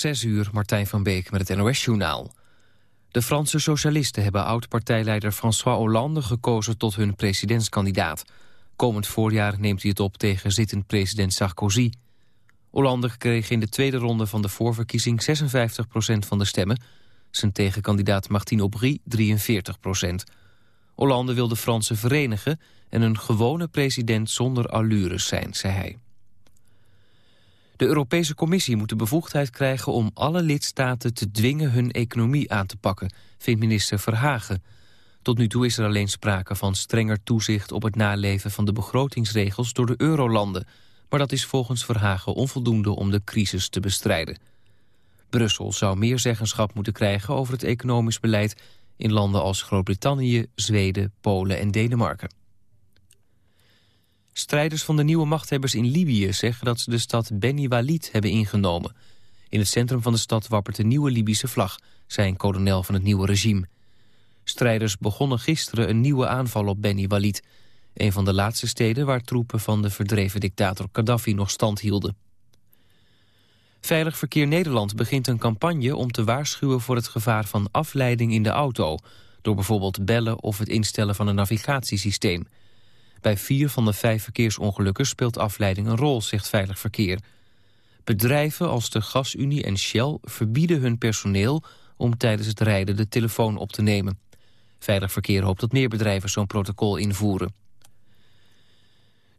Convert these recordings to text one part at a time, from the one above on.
Zes uur, Martijn van Beek met het NOS-journaal. De Franse socialisten hebben oud-partijleider François Hollande gekozen tot hun presidentskandidaat. Komend voorjaar neemt hij het op tegen zittend president Sarkozy. Hollande kreeg in de tweede ronde van de voorverkiezing 56% van de stemmen. Zijn tegenkandidaat Martine Aubry 43% Hollande wil de Fransen verenigen en een gewone president zonder allures zijn, zei hij. De Europese Commissie moet de bevoegdheid krijgen om alle lidstaten te dwingen hun economie aan te pakken, vindt minister Verhagen. Tot nu toe is er alleen sprake van strenger toezicht op het naleven van de begrotingsregels door de eurolanden. Maar dat is volgens Verhagen onvoldoende om de crisis te bestrijden. Brussel zou meer zeggenschap moeten krijgen over het economisch beleid in landen als Groot-Brittannië, Zweden, Polen en Denemarken. Strijders van de nieuwe machthebbers in Libië zeggen dat ze de stad Beni Walid hebben ingenomen. In het centrum van de stad wappert de nieuwe Libische vlag, zei een kolonel van het nieuwe regime. Strijders begonnen gisteren een nieuwe aanval op Beni Walid, een van de laatste steden waar troepen van de verdreven dictator Gaddafi nog stand hielden. Veilig Verkeer Nederland begint een campagne om te waarschuwen voor het gevaar van afleiding in de auto, door bijvoorbeeld bellen of het instellen van een navigatiesysteem. Bij vier van de vijf verkeersongelukken speelt afleiding een rol, zegt Veilig Verkeer. Bedrijven als de GasUnie en Shell verbieden hun personeel om tijdens het rijden de telefoon op te nemen. Veilig Verkeer hoopt dat meer bedrijven zo'n protocol invoeren.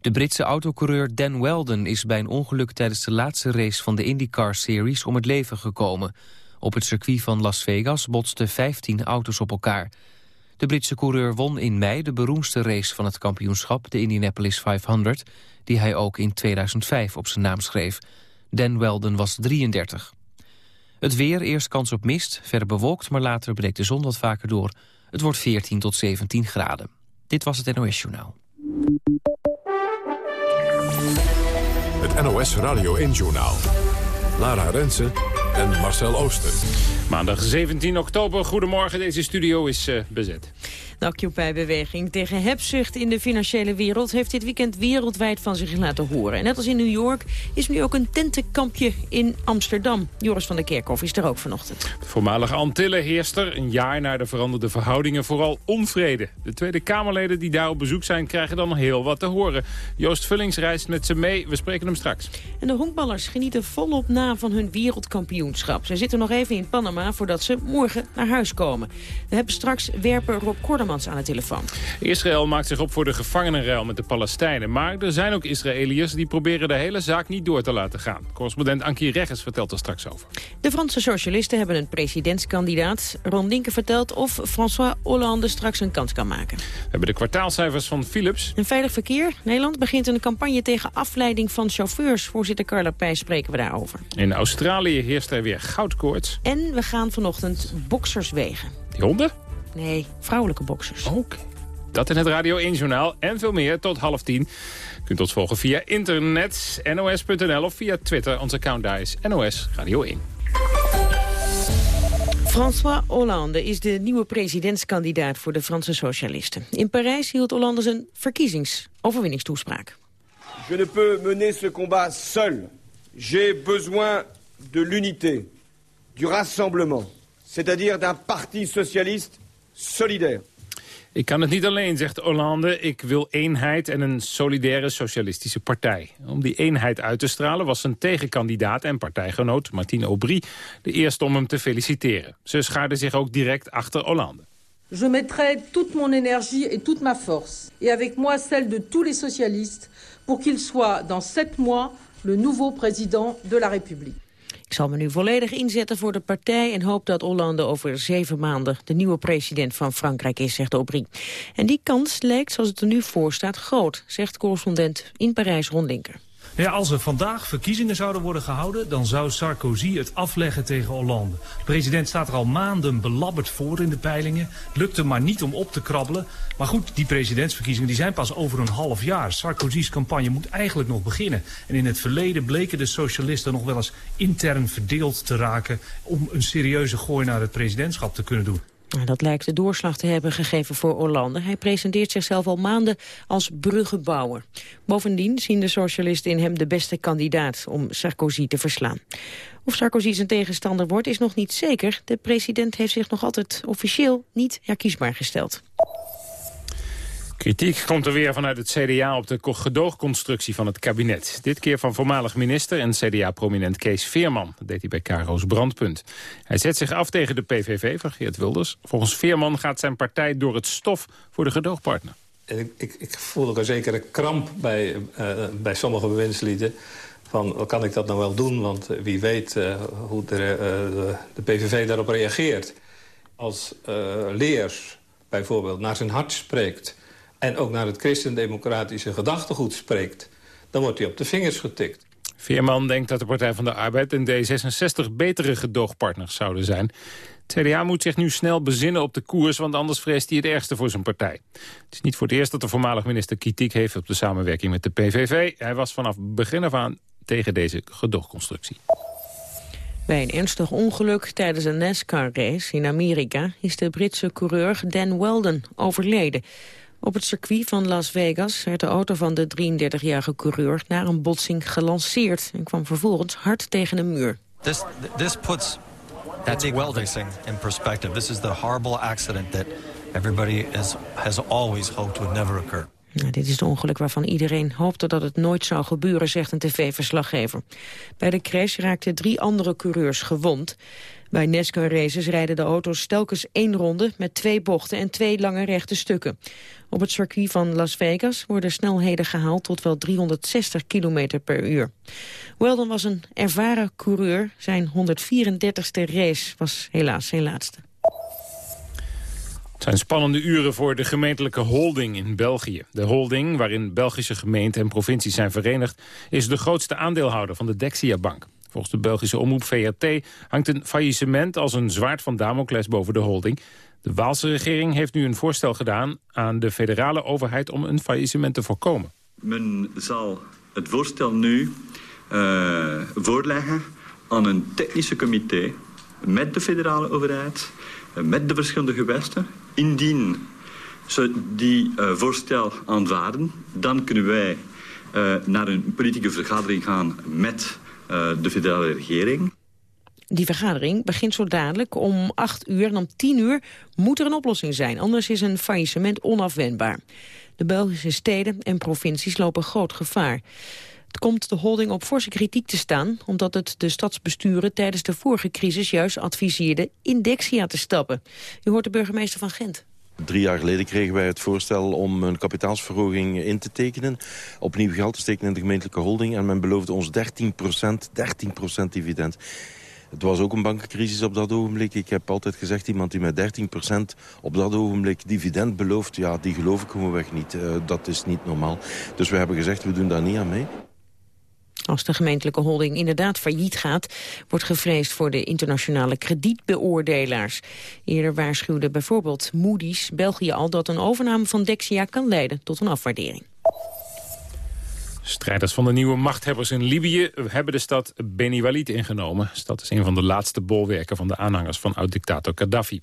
De Britse autocoureur Dan Weldon is bij een ongeluk tijdens de laatste race van de IndyCar Series om het leven gekomen. Op het circuit van Las Vegas botsten 15 auto's op elkaar. De Britse coureur won in mei de beroemdste race van het kampioenschap, de Indianapolis 500, die hij ook in 2005 op zijn naam schreef. Dan Weldon was 33. Het weer, eerst kans op mist, verder bewolkt, maar later breekt de zon wat vaker door. Het wordt 14 tot 17 graden. Dit was het NOS Journaal. Het NOS Radio 1 Journaal. Lara Rensen en Marcel Ooster. Maandag 17 oktober, goedemorgen. Deze studio is uh, bezet. De Occupy-beweging tegen hebzucht in de financiële wereld... heeft dit weekend wereldwijd van zich laten horen. En net als in New York is nu ook een tentenkampje in Amsterdam. Joris van der Kerkhoff is er ook vanochtend. De voormalige Antillen heerst er een jaar na de veranderde verhoudingen vooral onvrede. De Tweede Kamerleden die daar op bezoek zijn krijgen dan heel wat te horen. Joost Vullings reist met ze mee. We spreken hem straks. En de honkballers genieten volop na van hun wereldkampioenschap. Ze zitten nog even in Panama voordat ze morgen naar huis komen. We hebben straks werper Rob Kordem aan de telefoon. Israël maakt zich op voor de gevangenenruil met de Palestijnen. Maar er zijn ook Israëliërs die proberen de hele zaak niet door te laten gaan. Correspondent Ankie Regges vertelt er straks over. De Franse socialisten hebben een presidentskandidaat. Ron Linken vertelt of François Hollande straks een kans kan maken. We hebben de kwartaalcijfers van Philips. Een veilig verkeer. Nederland begint een campagne tegen afleiding van chauffeurs. Voorzitter Carla Pijs spreken we daarover. In Australië heerst er weer goudkoorts. En we gaan vanochtend boksers wegen. Die honden? Nee, vrouwelijke boksers. Oké. Dat in het Radio 1 Journaal en veel meer tot half tien. U kunt ons volgen via internet, nos.nl of via Twitter. Ons account daar is NOS Radio 1. François Hollande is de nieuwe presidentskandidaat voor de Franse socialisten. In Parijs hield Hollande zijn verkiezingsoverwinningstoespraak. Je ne peux mener ce combat seul. J'ai besoin de l'unité, du rassemblement, c'est-à-dire d'un parti socialiste solidair. Ik kan het niet alleen, zegt Hollande. Ik wil eenheid en een solidaire socialistische partij. Om die eenheid uit te stralen was zijn tegenkandidaat en partijgenoot Martine Aubry... de eerste om hem te feliciteren. Ze schaarde zich ook direct achter Hollande. Je mettrai toute mon énergie et toute ma force, et avec moi celle de tous les socialistes, pour qu'il soit dans sept mois le nouveau président de la République. Ik zal me nu volledig inzetten voor de partij en hoop dat Hollande over zeven maanden de nieuwe president van Frankrijk is, zegt Aubry. En die kans lijkt, zoals het er nu voor staat, groot, zegt correspondent in Parijs Ron Linker. Ja, als er vandaag verkiezingen zouden worden gehouden... dan zou Sarkozy het afleggen tegen Hollande. De president staat er al maanden belabberd voor in de peilingen. Lukt hem maar niet om op te krabbelen. Maar goed, die presidentsverkiezingen die zijn pas over een half jaar. Sarkozy's campagne moet eigenlijk nog beginnen. En in het verleden bleken de socialisten nog wel eens intern verdeeld te raken... om een serieuze gooi naar het presidentschap te kunnen doen. Nou, dat lijkt de doorslag te hebben gegeven voor Hollande. Hij presenteert zichzelf al maanden als bruggenbouwer. Bovendien zien de socialisten in hem de beste kandidaat om Sarkozy te verslaan. Of Sarkozy zijn tegenstander wordt is nog niet zeker. De president heeft zich nog altijd officieel niet herkiesbaar gesteld. Kritiek komt er weer vanuit het CDA op de gedoogconstructie van het kabinet. Dit keer van voormalig minister en CDA-prominent Kees Veerman. Dat deed hij bij Caro's Brandpunt. Hij zet zich af tegen de PVV van Geert Wilders. Volgens Veerman gaat zijn partij door het stof voor de gedoogpartner. Ik, ik, ik voel ook een zekere kramp bij, uh, bij sommige bewindslieden van kan ik dat nou wel doen? Want eh, wie weet uh, hoe de, uh, de, PVV daarop reageert. Als Leers bijvoorbeeld naar zijn hart spreekt en ook naar het christendemocratische gedachtegoed spreekt... dan wordt hij op de vingers getikt. Veerman denkt dat de Partij van de Arbeid en D66 betere gedoogpartners zouden zijn. Het CDA moet zich nu snel bezinnen op de koers, want anders vreest hij het ergste voor zijn partij. Het is niet voor het eerst dat de voormalig minister kritiek heeft op de samenwerking met de PVV. Hij was vanaf begin af aan tegen deze gedoogconstructie. Bij een ernstig ongeluk tijdens een NASCAR-race in Amerika... is de Britse coureur Dan Weldon overleden. Op het circuit van Las Vegas werd de auto van de 33-jarige coureur... na een botsing gelanceerd en kwam vervolgens hard tegen een muur. This, this puts That's welding in perspective. This is the horrible accident that everybody has, has always hoped would never occur. Nou, dit is het ongeluk waarvan iedereen hoopte dat het nooit zou gebeuren, zegt een tv-verslaggever. Bij de crash raakten drie andere coureurs gewond. Bij NASCAR-races rijden de auto's telkens één ronde met twee bochten en twee lange rechte stukken. Op het circuit van Las Vegas worden snelheden gehaald tot wel 360 km per uur. Weldon was een ervaren coureur. Zijn 134ste race was helaas zijn laatste. Het zijn spannende uren voor de gemeentelijke holding in België. De holding, waarin Belgische gemeenten en provincies zijn verenigd... is de grootste aandeelhouder van de Dexia-bank. Volgens de Belgische omroep VRT hangt een faillissement als een zwaard van Damocles boven de holding. De Waalse regering heeft nu een voorstel gedaan aan de federale overheid om een faillissement te voorkomen. Men zal het voorstel nu uh, voorleggen aan een technische comité met de federale overheid, uh, met de verschillende gewesten. Indien ze die uh, voorstel aanvaarden, dan kunnen wij naar een politieke vergadering gaan met de federale regering. Die vergadering begint zo dadelijk om 8 uur en om 10 uur moet er een oplossing zijn. Anders is een faillissement onafwendbaar. De Belgische steden en provincies lopen groot gevaar. Het komt de holding op forse kritiek te staan... omdat het de stadsbesturen tijdens de vorige crisis juist adviseerde... in Dexia te stappen. U hoort de burgemeester van Gent. Drie jaar geleden kregen wij het voorstel om een kapitaalsverhoging in te tekenen. Opnieuw geld te steken in de gemeentelijke holding. En men beloofde ons 13% 13% dividend. Het was ook een bankencrisis op dat ogenblik. Ik heb altijd gezegd, iemand die met 13% op dat ogenblik dividend belooft... ja, die geloof ik gewoonweg niet. Uh, dat is niet normaal. Dus we hebben gezegd, we doen daar niet aan mee. Als de gemeentelijke holding inderdaad failliet gaat... wordt gevreesd voor de internationale kredietbeoordelaars. Eerder waarschuwde bijvoorbeeld Moody's België al... dat een overname van Dexia kan leiden tot een afwaardering. Strijders van de nieuwe machthebbers in Libië hebben de stad Beni Walid ingenomen. De stad is een van de laatste bolwerken van de aanhangers van oud-dictator Gaddafi. In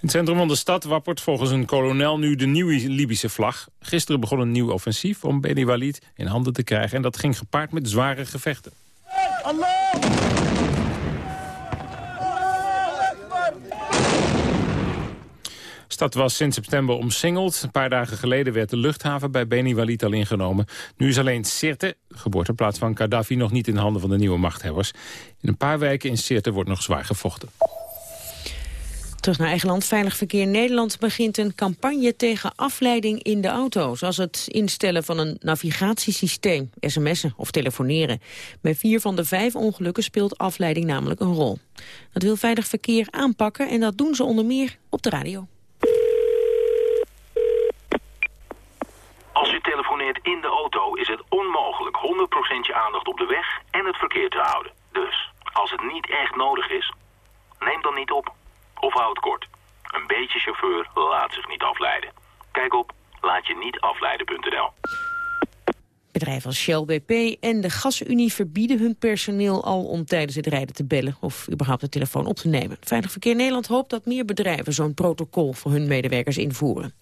het centrum van de stad wappert volgens een kolonel nu de nieuwe Libische vlag. Gisteren begon een nieuw offensief om Beni Walid in handen te krijgen... en dat ging gepaard met zware gevechten. Stad was sinds september omsingeld. Een paar dagen geleden werd de luchthaven bij Beni Walid al ingenomen. Nu is alleen Sirte, geboorteplaats van Gaddafi, nog niet in handen van de nieuwe machthebbers. In een paar wijken in Sirte wordt nog zwaar gevochten. Terug naar eigen land. Veilig Verkeer Nederland begint een campagne tegen afleiding in de auto. Zoals het instellen van een navigatiesysteem, sms'en of telefoneren. Bij vier van de vijf ongelukken speelt afleiding namelijk een rol. Dat wil Veilig Verkeer aanpakken en dat doen ze onder meer op de radio. Als u telefoneert in de auto is het onmogelijk 100% je aandacht op de weg en het verkeer te houden. Dus, als het niet echt nodig is, neem dan niet op of houd kort. Een beetje chauffeur laat zich niet afleiden. Kijk op laatje niet afleiden.nl. Bedrijven als Shell, BP en de Gasunie verbieden hun personeel al om tijdens het rijden te bellen of überhaupt de telefoon op te nemen. Veilig Verkeer Nederland hoopt dat meer bedrijven zo'n protocol voor hun medewerkers invoeren.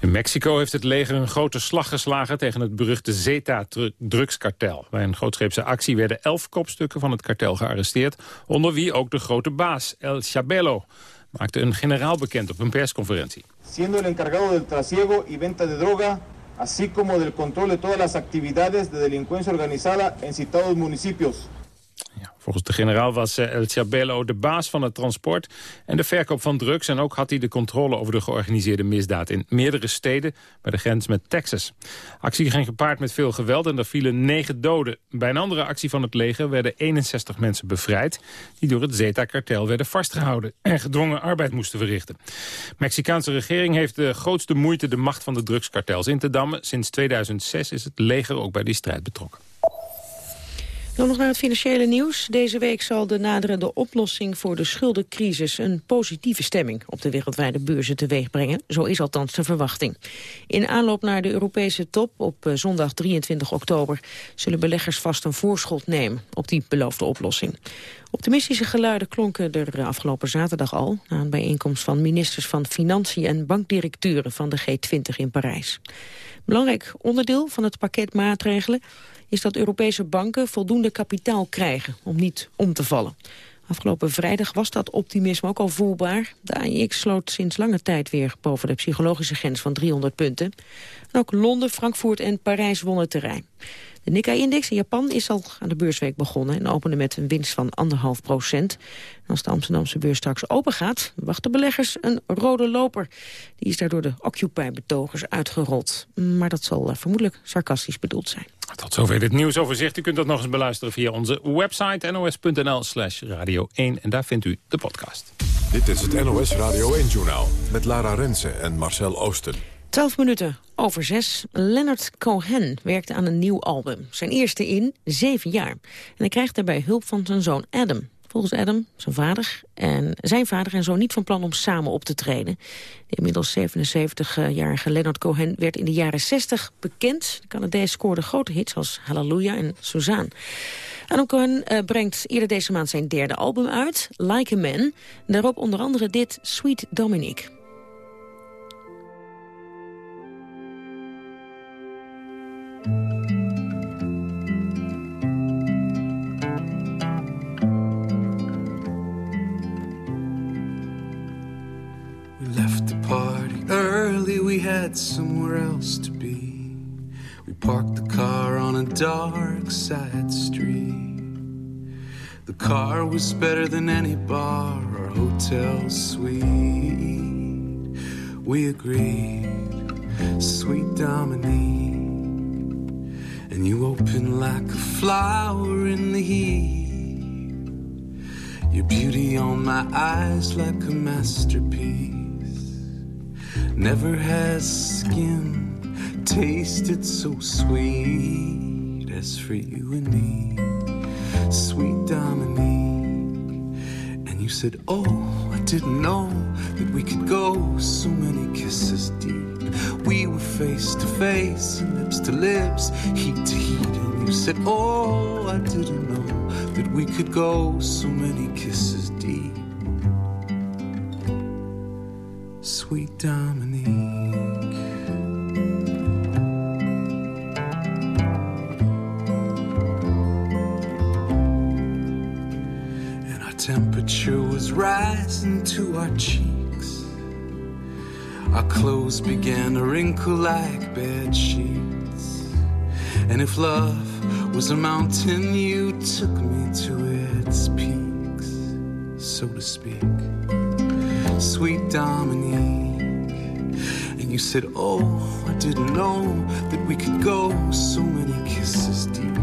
In Mexico heeft het leger een grote slag geslagen tegen het beruchte Zeta-drugskartel. Bij een grootscheepse actie werden elf kopstukken van het kartel gearresteerd, onder wie ook de grote baas, El Chabelo maakte een generaal bekend op een persconferentie. Siendo el encargado del trasiego y venta de droga, así como del control de todas las actividades de delincuencia organizada en citados municipios. Volgens de generaal was eh, El Chabelo de baas van het transport en de verkoop van drugs. En ook had hij de controle over de georganiseerde misdaad in meerdere steden bij de grens met Texas. Actie ging gepaard met veel geweld en er vielen negen doden. Bij een andere actie van het leger werden 61 mensen bevrijd die door het Zeta-kartel werden vastgehouden en gedwongen arbeid moesten verrichten. De Mexicaanse regering heeft de grootste moeite de macht van de drugskartels in te dammen. Sinds 2006 is het leger ook bij die strijd betrokken. Dan nog naar het financiële nieuws. Deze week zal de naderende oplossing voor de schuldencrisis een positieve stemming op de wereldwijde beurzen teweeg brengen. Zo is althans de verwachting. In aanloop naar de Europese top op eh, zondag 23 oktober zullen beleggers vast een voorschot nemen op die beloofde oplossing. Optimistische geluiden klonken er afgelopen zaterdag al... na een bijeenkomst van ministers van Financiën en bankdirecteuren van de G20 in Parijs. Belangrijk onderdeel van het pakket maatregelen is dat Europese banken voldoende kapitaal krijgen om niet om te vallen. Afgelopen vrijdag was dat optimisme ook al voelbaar. De AIX sloot sinds lange tijd weer boven de psychologische grens van 300 punten. En ook Londen, Frankfurt en Parijs wonnen terrein. De Nikkei-index in Japan is al aan de beursweek begonnen... en opende met een winst van 1,5 procent. als de Amsterdamse beurs straks open gaat... wachten beleggers een rode loper. Die is daardoor de Occupy-betogers uitgerold. Maar dat zal eh, vermoedelijk sarcastisch bedoeld zijn. Tot zover dit nieuwsoverzicht. U kunt dat nog eens beluisteren via onze website nos.nl slash radio 1. En daar vindt u de podcast. Dit is het NOS Radio 1-journaal met Lara Rensen en Marcel Oosten. 12 minuten over zes. Leonard Cohen werkt aan een nieuw album. Zijn eerste in zeven jaar. En hij krijgt daarbij hulp van zijn zoon Adam. Volgens Adam, zijn vader, en zijn vader en zoon niet van plan om samen op te treden. De inmiddels 77-jarige Leonard Cohen werd in de jaren 60 bekend. De Canadees scoorde grote hits als Hallelujah en Suzanne. Adam Cohen uh, brengt eerder deze maand zijn derde album uit, Like a Man. Daarop onder andere dit Sweet Dominic. We had somewhere else to be. We parked the car on a dark side street. The car was better than any bar or hotel suite. We agreed, sweet Dominique. And you opened like a flower in the heat. Your beauty on my eyes like a masterpiece never has skin tasted so sweet as for you and me, sweet Dominique. And you said, Oh, I didn't know that we could go so many kisses deep. We were face to face lips to lips, heat to heat. And you said, Oh, I didn't know that we could go so many kisses deep. sweet Dominique. Temperature was rising to our cheeks. Our clothes began to wrinkle like bed sheets. And if love was a mountain, you took me to its peaks, so to speak sweet Dominique. And you said, Oh, I didn't know that we could go so many kisses deep.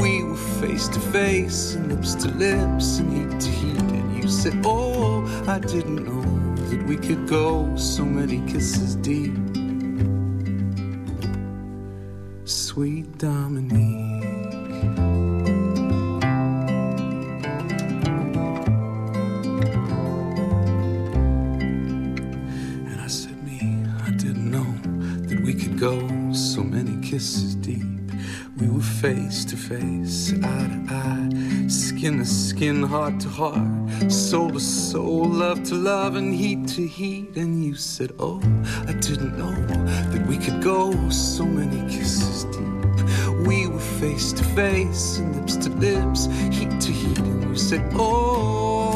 We were face to face and lips to lips and heat to heat. Said, Oh, I didn't know that we could go so many kisses deep. Sweet Dominique. And I said, Me, I didn't know that we could go so many kisses deep. We were face to face, eye to eye, skin to skin, heart to heart, soul to soul, love to love, and heat to heat. And you said, Oh, I didn't know that we could go so many kisses deep. We were face to face and lips to lips, heat to heat. And you said, Oh,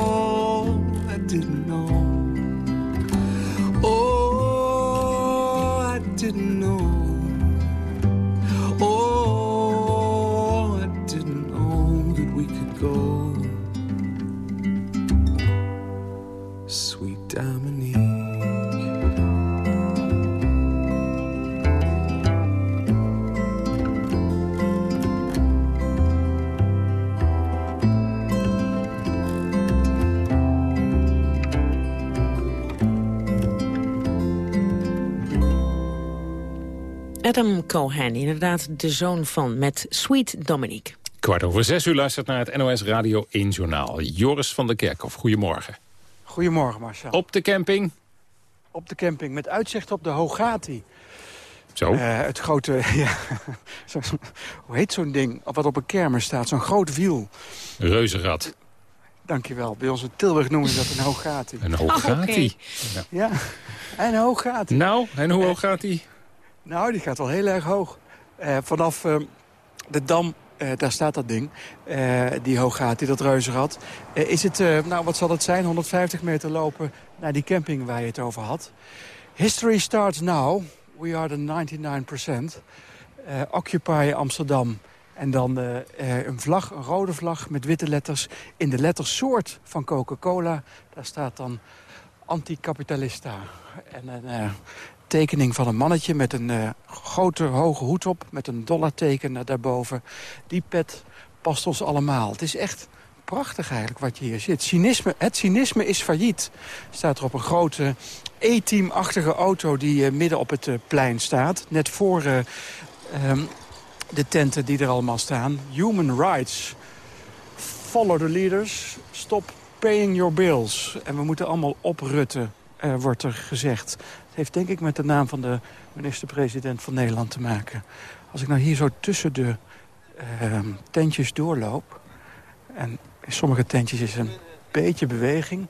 Adam Cohen, inderdaad de zoon van met Sweet Dominique. Kwart over zes uur luistert naar het NOS Radio 1 Journaal. Joris van der Kerkhof, goedemorgen. Goedemorgen, Marcel. Op de camping? Op de camping, met uitzicht op de Hogati. Zo? Eh, het grote, ja, zo- hoe heet zo'n ding wat op een kermis staat? Zo'n groot wiel. Reuzenrad. Dankjewel. Bij ons in Tilburg noemen ze dat een Hogati. Een Hogati? Ja. ja, een Hogati. Nou, en hoe hoog gaat die? Nou, die gaat wel heel erg hoog. Eh, vanaf eh, de Dam, eh, daar staat dat ding, die Hogati, dat reuzenrad. Is het, nou wat zal het zijn, 150 meter lopen naar die camping waar je het over had. History starts now. We are the 99%. Eh, Occupy Amsterdam. En dan een vlag, een rode vlag met witte letters. In de lettersoort van Coca-Cola, daar staat dan anticapitalista. En eh, tekening van een mannetje met een eh, grote hoge hoed op... met een dollarteken daarboven. Die pet past ons allemaal. Het is echt prachtig eigenlijk wat je hier ziet. Cynisme, het cynisme is failliet. Staat er op een grote E-team-achtige auto die eh, midden op het eh, plein staat. Net voor eh, ehm, de tenten die er allemaal staan. Human rights. Follow the leaders. Stop paying your bills. En we moeten allemaal oprutten, wordt er gezegd. Het heeft denk ik met de naam van de minister-president van Nederland te maken. Als ik nou hier zo tussen de ehm, tentjes doorloop... en in sommige tentjes is een beetje beweging...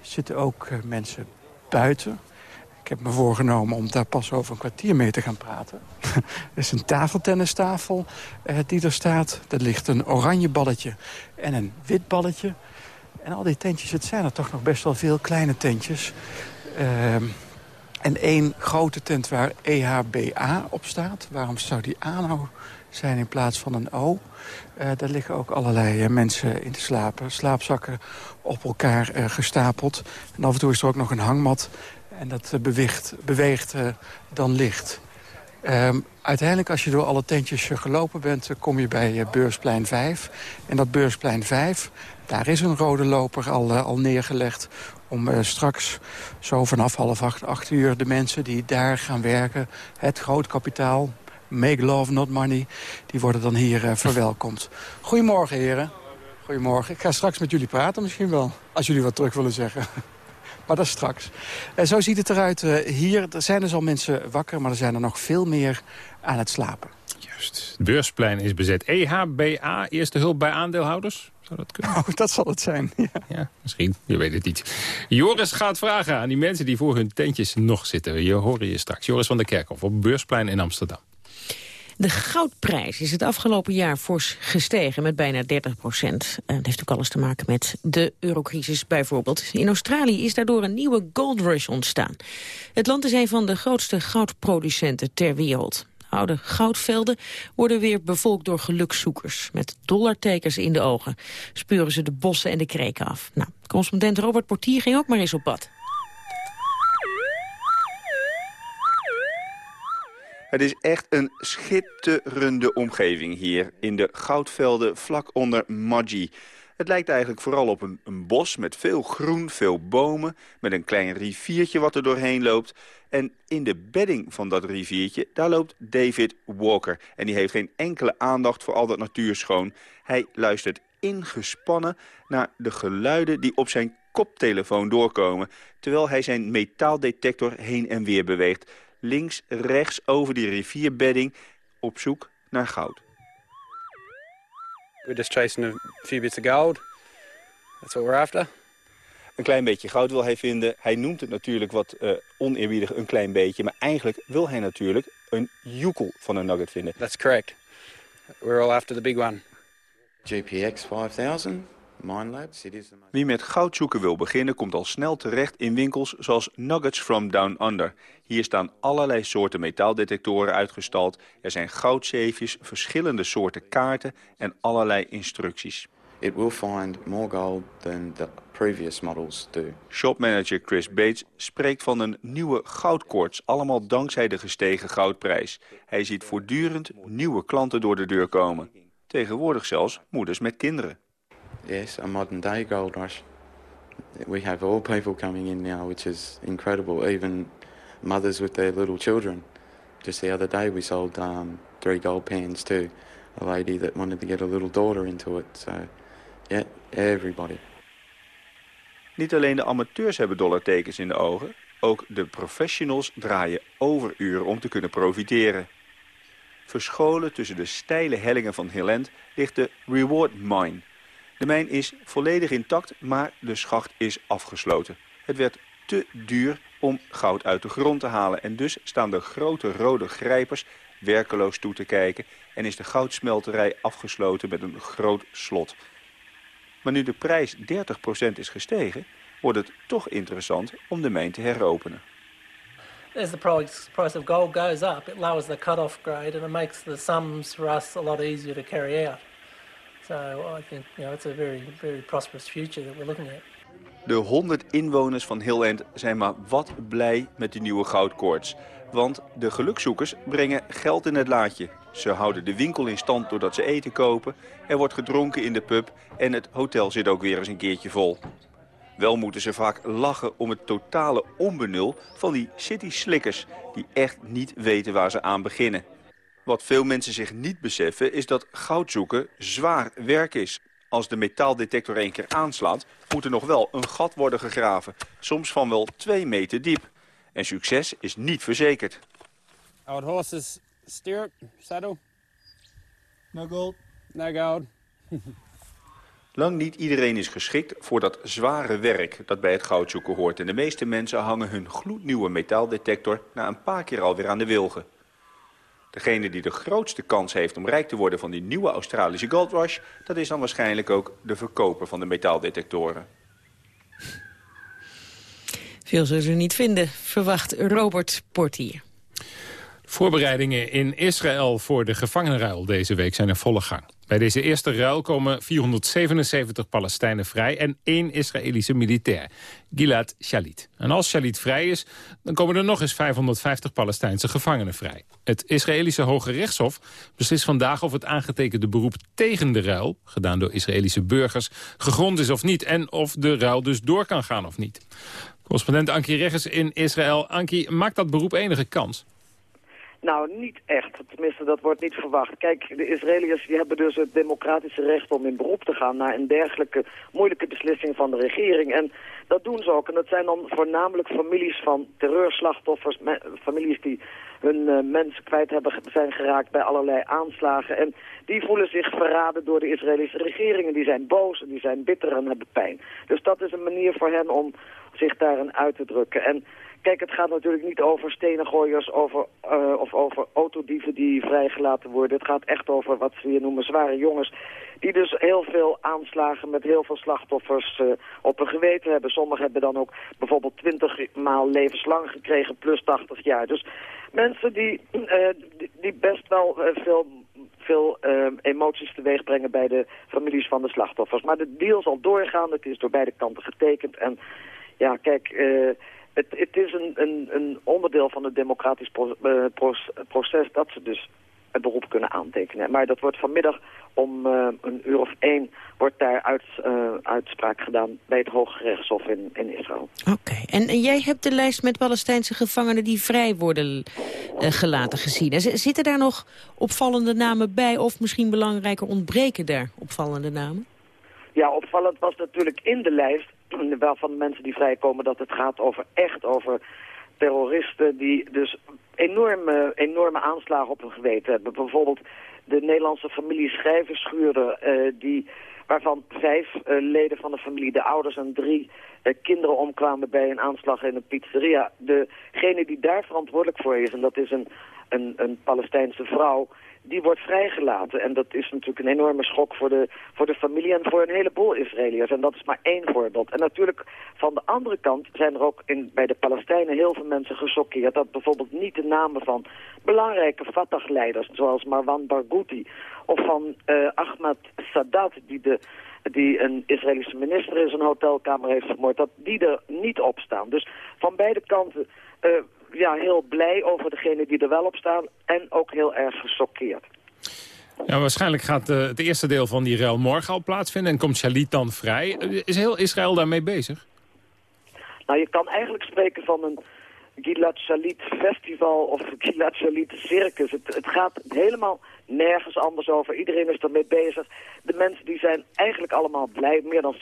zitten ook eh, mensen buiten... Ik heb me voorgenomen om daar pas over een kwartier mee te gaan praten. er is een tafeltennistafel eh, die er staat. Er ligt een oranje balletje en een wit balletje. En al die tentjes, het zijn er toch nog best wel veel kleine tentjes. Ehm, en één grote tent waar EHBA op staat. Waarom zou die A nou zijn in plaats van een O? Eh, daar liggen ook allerlei eh, mensen in te slapen. Slaapzakken op elkaar eh, gestapeld. En af en toe is er ook nog een hangmat. En dat beweegt, beweegt dan licht. Ehm, uiteindelijk, als je door alle tentjes gelopen bent... kom je bij Beursplein 5. En dat Beursplein 5, daar is een rode loper al, al neergelegd... om eh, straks zo vanaf half acht, acht uur de mensen die daar gaan werken... het groot kapitaal, make love, not money... die worden dan hier eh, verwelkomd. Goedemorgen, heren. Goedemorgen. Ik ga straks met jullie praten misschien wel. Als jullie wat terug willen zeggen. Maar dat is straks. En zo ziet het eruit eh, hier. Er zijn dus al mensen wakker, maar er zijn er nog veel meer aan het slapen. Juist. Het beursplein is bezet. EHBA, eerste hulp bij aandeelhouders? Zou dat kunnen? Oh, dat zal het zijn. Ja. Ja, misschien. Je weet het niet. Joris gaat vragen aan die mensen die voor hun tentjes nog zitten. Je horen je straks. Joris van der Kerkhof op Beursplein in Amsterdam. De goudprijs is het afgelopen jaar fors gestegen met bijna 30 procent. Dat heeft ook alles te maken met de eurocrisis bijvoorbeeld. In Australië is daardoor een nieuwe gold rush ontstaan. Het land is een van de grootste goudproducenten ter wereld. Oude goudvelden worden weer bevolkt door gelukszoekers. Met dollartekens in de ogen spuren ze de bossen en de kreken af. Nou, correspondent Robert Portier ging ook maar eens op pad. Het is echt een schitterende omgeving hier in de goudvelden vlak onder Maggi. Het lijkt eigenlijk vooral op een, een bos met veel groen, veel bomen... met een klein riviertje wat er doorheen loopt. En in de bedding van dat riviertje, daar loopt David Walker. En die heeft geen enkele aandacht voor al dat natuurschoon. Hij luistert ingespannen naar de geluiden die op zijn koptelefoon doorkomen... terwijl hij zijn metaaldetector heen en weer beweegt links, rechts over die rivierbedding. op zoek naar goud. We're just chasing a few bits of gold. That's what we're after. Een klein beetje goud wil hij vinden. Hij noemt het natuurlijk wat uh, oneerbiedig een klein beetje. Maar eigenlijk wil hij natuurlijk een joekel van een nugget vinden. That's correct. We're all after the big one. GPX 5000. Wie met goudzoeken wil beginnen komt al snel terecht in winkels zoals Nuggets from Down Under. Hier staan allerlei soorten metaaldetectoren uitgestald. Er zijn goudzeefjes, verschillende soorten kaarten en allerlei instructies. It will find more gold than the previous models do. Shopmanager Chris Bates spreekt van een nieuwe goudkoorts, allemaal dankzij de gestegen goudprijs. Hij ziet voortdurend nieuwe klanten door de deur komen. Tegenwoordig zelfs moeders met kinderen. Yes, a modern day gold rush. We have all people coming in now, which is incredible. Even mothers with their little children. Just the other day we sold um, three gold pans to a lady that wanted to get a little daughter into it. So, yeah, everybody. Niet alleen de amateurs hebben dollartekens in de ogen. Ook de professionals draaien overuren om te kunnen profiteren. Verscholen tussen de steile hellingen van Hilland ligt de Reward Mine de mijn is volledig intact, maar de schacht is afgesloten. Het werd te duur om goud uit de grond te halen. En dus staan de grote rode grijpers werkeloos toe te kijken... en is de goudsmelterij afgesloten met een groot slot. Maar nu de prijs 30% is gestegen, wordt het toch interessant om de mijn te heropenen. As the price, of gold goes up, it lowers the cut-off grade and it makes the sums for us a lot easier to carry out. So I think you know, it's a very, very prosperous future that we're. De 100 inwoners van Hill zijn maar wat blij met de nieuwe goudkoorts. Want de gelukzoekers brengen geld in het laadje. Ze houden de winkel in stand doordat ze eten kopen. Er wordt gedronken in de pub en het hotel zit ook weer eens een keertje vol. Wel moeten ze vaak lachen om het totale onbenul van die city slickers... die echt niet weten waar ze aan beginnen. Wat veel mensen zich niet beseffen is dat goudzoeken zwaar werk is. Als de metaaldetector één keer aanslaat, moet er nog wel een gat worden gegraven. Soms van wel twee meter diep. En succes is niet verzekerd. Oud horses, stirrup, saddle. No gold. No gold. Lang niet iedereen is geschikt voor dat zware werk dat bij het goudzoeken hoort. En de meeste mensen hangen hun gloednieuwe metaaldetector na een paar keer alweer aan de wilgen. Degene die de grootste kans heeft om rijk te worden van die nieuwe Australische Gold Rush... dat is dan waarschijnlijk ook de verkoper van de metaaldetectoren. Veel zullen ze niet vinden, verwacht Robert Portier. Voorbereidingen in Israël voor de gevangenenruil deze week zijn in volle gang. Bij deze eerste ruil komen 477 Palestijnen vrij en één Israëlische militair, Gilad Shalit. En als Shalit vrij is, dan komen er nog eens 550 Palestijnse gevangenen vrij. Het Israëlische Hoge Rechtshof beslist vandaag of het aangetekende beroep tegen de ruil, gedaan door Israëlische burgers, gegrond is of niet en of de ruil dus door kan gaan of niet. Correspondent Anki Reggers in Israël. Anki, maakt dat beroep enige kans? Nou, niet echt. Tenminste, dat wordt niet verwacht. Kijk, de Israëliërs die hebben dus het democratische recht om in beroep te gaan... naar een dergelijke moeilijke beslissing van de regering. En dat doen ze ook. En dat zijn dan voornamelijk families van terreurslachtoffers... families die hun uh, mensen kwijt hebben, zijn geraakt bij allerlei aanslagen. En die voelen zich verraden door de Israëlische regering. En die zijn boos en die zijn bitter en hebben pijn. Dus dat is een manier voor hen om zich daarin uit te drukken. En Kijk, het gaat natuurlijk niet over stenengooiers over, uh, of over autodieven die vrijgelaten worden. Het gaat echt over wat ze hier noemen zware jongens. Die dus heel veel aanslagen met heel veel slachtoffers uh, op hun geweten hebben. Sommigen hebben dan ook bijvoorbeeld 20 maal levenslang gekregen plus 80 jaar. Dus mensen die, uh, die, best wel veel veel uh, emoties teweeg brengen bij de families van de slachtoffers. Maar de deal zal doorgaan, het is door beide kanten getekend. En ja, kijk, het, het is een, een, een, onderdeel van het democratisch eh, proces dat ze dus het beroep kunnen aantekenen. Maar dat wordt vanmiddag om uh, een uur of één wordt daar uit, uh, uitspraak gedaan bij het Hoge Rechtshof in, in Israël. Oké, en, en, jij hebt de lijst met Palestijnse gevangenen die vrij worden uh, gelaten gezien. zitten daar nog opvallende namen bij of misschien belangrijker ontbreken daar opvallende namen? Ja, opvallend was natuurlijk in de lijst wel van de mensen die vrijkomen dat het gaat over echt over terroristen die dus enorme, enorme aanslagen op hun geweten hebben. Bijvoorbeeld de Nederlandse familie Schrijverschuurder, uh, die, waarvan vijf uh, leden van de familie, de ouders en drie uh, kinderen omkwamen bij een aanslag in een pizzeria. Degene die daar verantwoordelijk voor is, en dat is een, een, een Palestijnse vrouw, die wordt vrijgelaten. En dat is natuurlijk een enorme schok voor de, voor de familie en voor een heleboel Israëliërs. En dat is maar één voorbeeld. En natuurlijk van de andere kant zijn er ook in, bij de Palestijnen heel veel mensen gechoqueerd... dat bijvoorbeeld niet de namen van belangrijke Fatah-leiders... zoals Marwan Barghouti of van uh, Ahmad Sadat... die de die een Israëlische minister in zijn hotelkamer heeft vermoord, dat die er niet op staan. Dus van beide kanten uh, ja, heel blij over degene die er wel op staan en ook heel erg gechoqueerd. Ja, waarschijnlijk gaat uh, het eerste deel van die rel morgen al plaatsvinden en komt Shalit dan vrij. Is heel Israël daarmee bezig? Nou, je kan eigenlijk spreken van een Gilad Shalit festival of Gilad Shalit circus. Het, het gaat helemaal nergens anders over. Iedereen is ermee bezig. De mensen die zijn eigenlijk allemaal blij. Meer dan 70%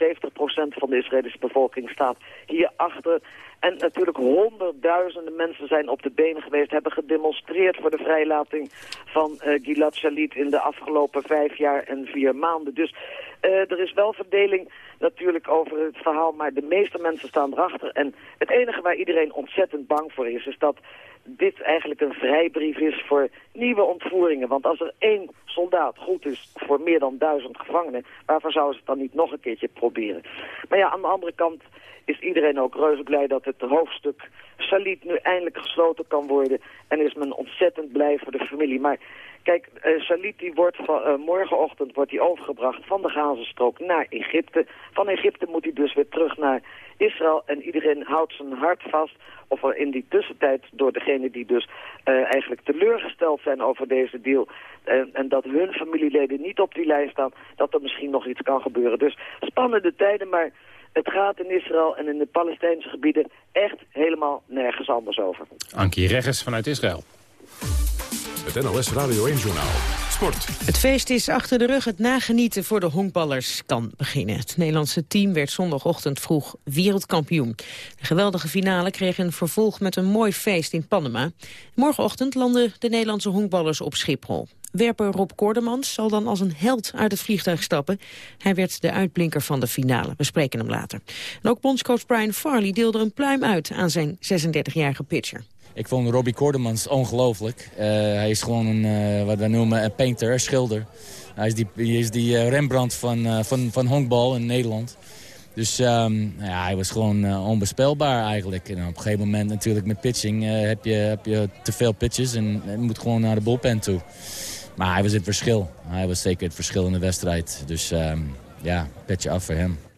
van de Israëlische bevolking staat hierachter. En natuurlijk honderdduizenden mensen zijn op de benen geweest... hebben gedemonstreerd voor de vrijlating van uh, Gilad Shalit... in de afgelopen vijf jaar en vier maanden. Dus uh, er is wel verdeling natuurlijk over het verhaal... maar de meeste mensen staan erachter. En het enige waar iedereen ontzettend bang voor is... is dat dit eigenlijk een vrijbrief is voor nieuwe ontvoeringen. Want als er één soldaat goed is voor meer dan duizend gevangenen... waarvoor zouden ze het dan niet nog een keertje proberen? Maar ja, aan de andere kant is iedereen ook reuze blij dat het hoofdstuk Salit nu eindelijk gesloten kan worden. En is men ontzettend blij voor de familie. Maar kijk, uh, Salit die wordt van, uh, morgenochtend wordt hij overgebracht van de Gazastrook naar Egypte. Van Egypte moet hij dus weer terug naar Israël. En iedereen houdt zijn hart vast of er in die tussentijd door degene die dus uh, eigenlijk teleurgesteld zijn over deze deal... En, en, dat hun familieleden niet op die lijst staan, dat er misschien nog iets kan gebeuren. Dus spannende tijden, maar het gaat in Israël en in de Palestijnse gebieden echt helemaal nergens anders over. Ankie Regges vanuit Israël. Het NOS Radio 1 Journaal. Sport. Het feest is achter de rug. Het nagenieten voor de honkballers kan beginnen. Het Nederlandse team werd zondagochtend vroeg wereldkampioen. De geweldige finale kreeg een vervolg met een mooi feest in Panama. Morgenochtend landen de Nederlandse honkballers op Schiphol. Werper Rob Kordemans zal dan als een held uit het vliegtuig stappen. Hij werd de uitblinker van de finale. We spreken hem later. En ook bondscoach Brian Farley deelde een pluim uit aan zijn 36-jarige pitcher. Ik vond Robbie Kordemans ongelooflijk. Uh, hij is gewoon een, uh, wat wij noemen een painter, een schilder. Hij is die, is die uh, Rembrandt van, van, van honkbal in Nederland. Dus um, ja, hij was gewoon onbespelbaar eigenlijk. En op een gegeven moment natuurlijk met pitching heb, je, heb je te veel pitches en moet gewoon naar de bullpen toe. Maar hij was het verschil. Hij was zeker het verschil in de wedstrijd. Dus um, ja, petje af voor hem.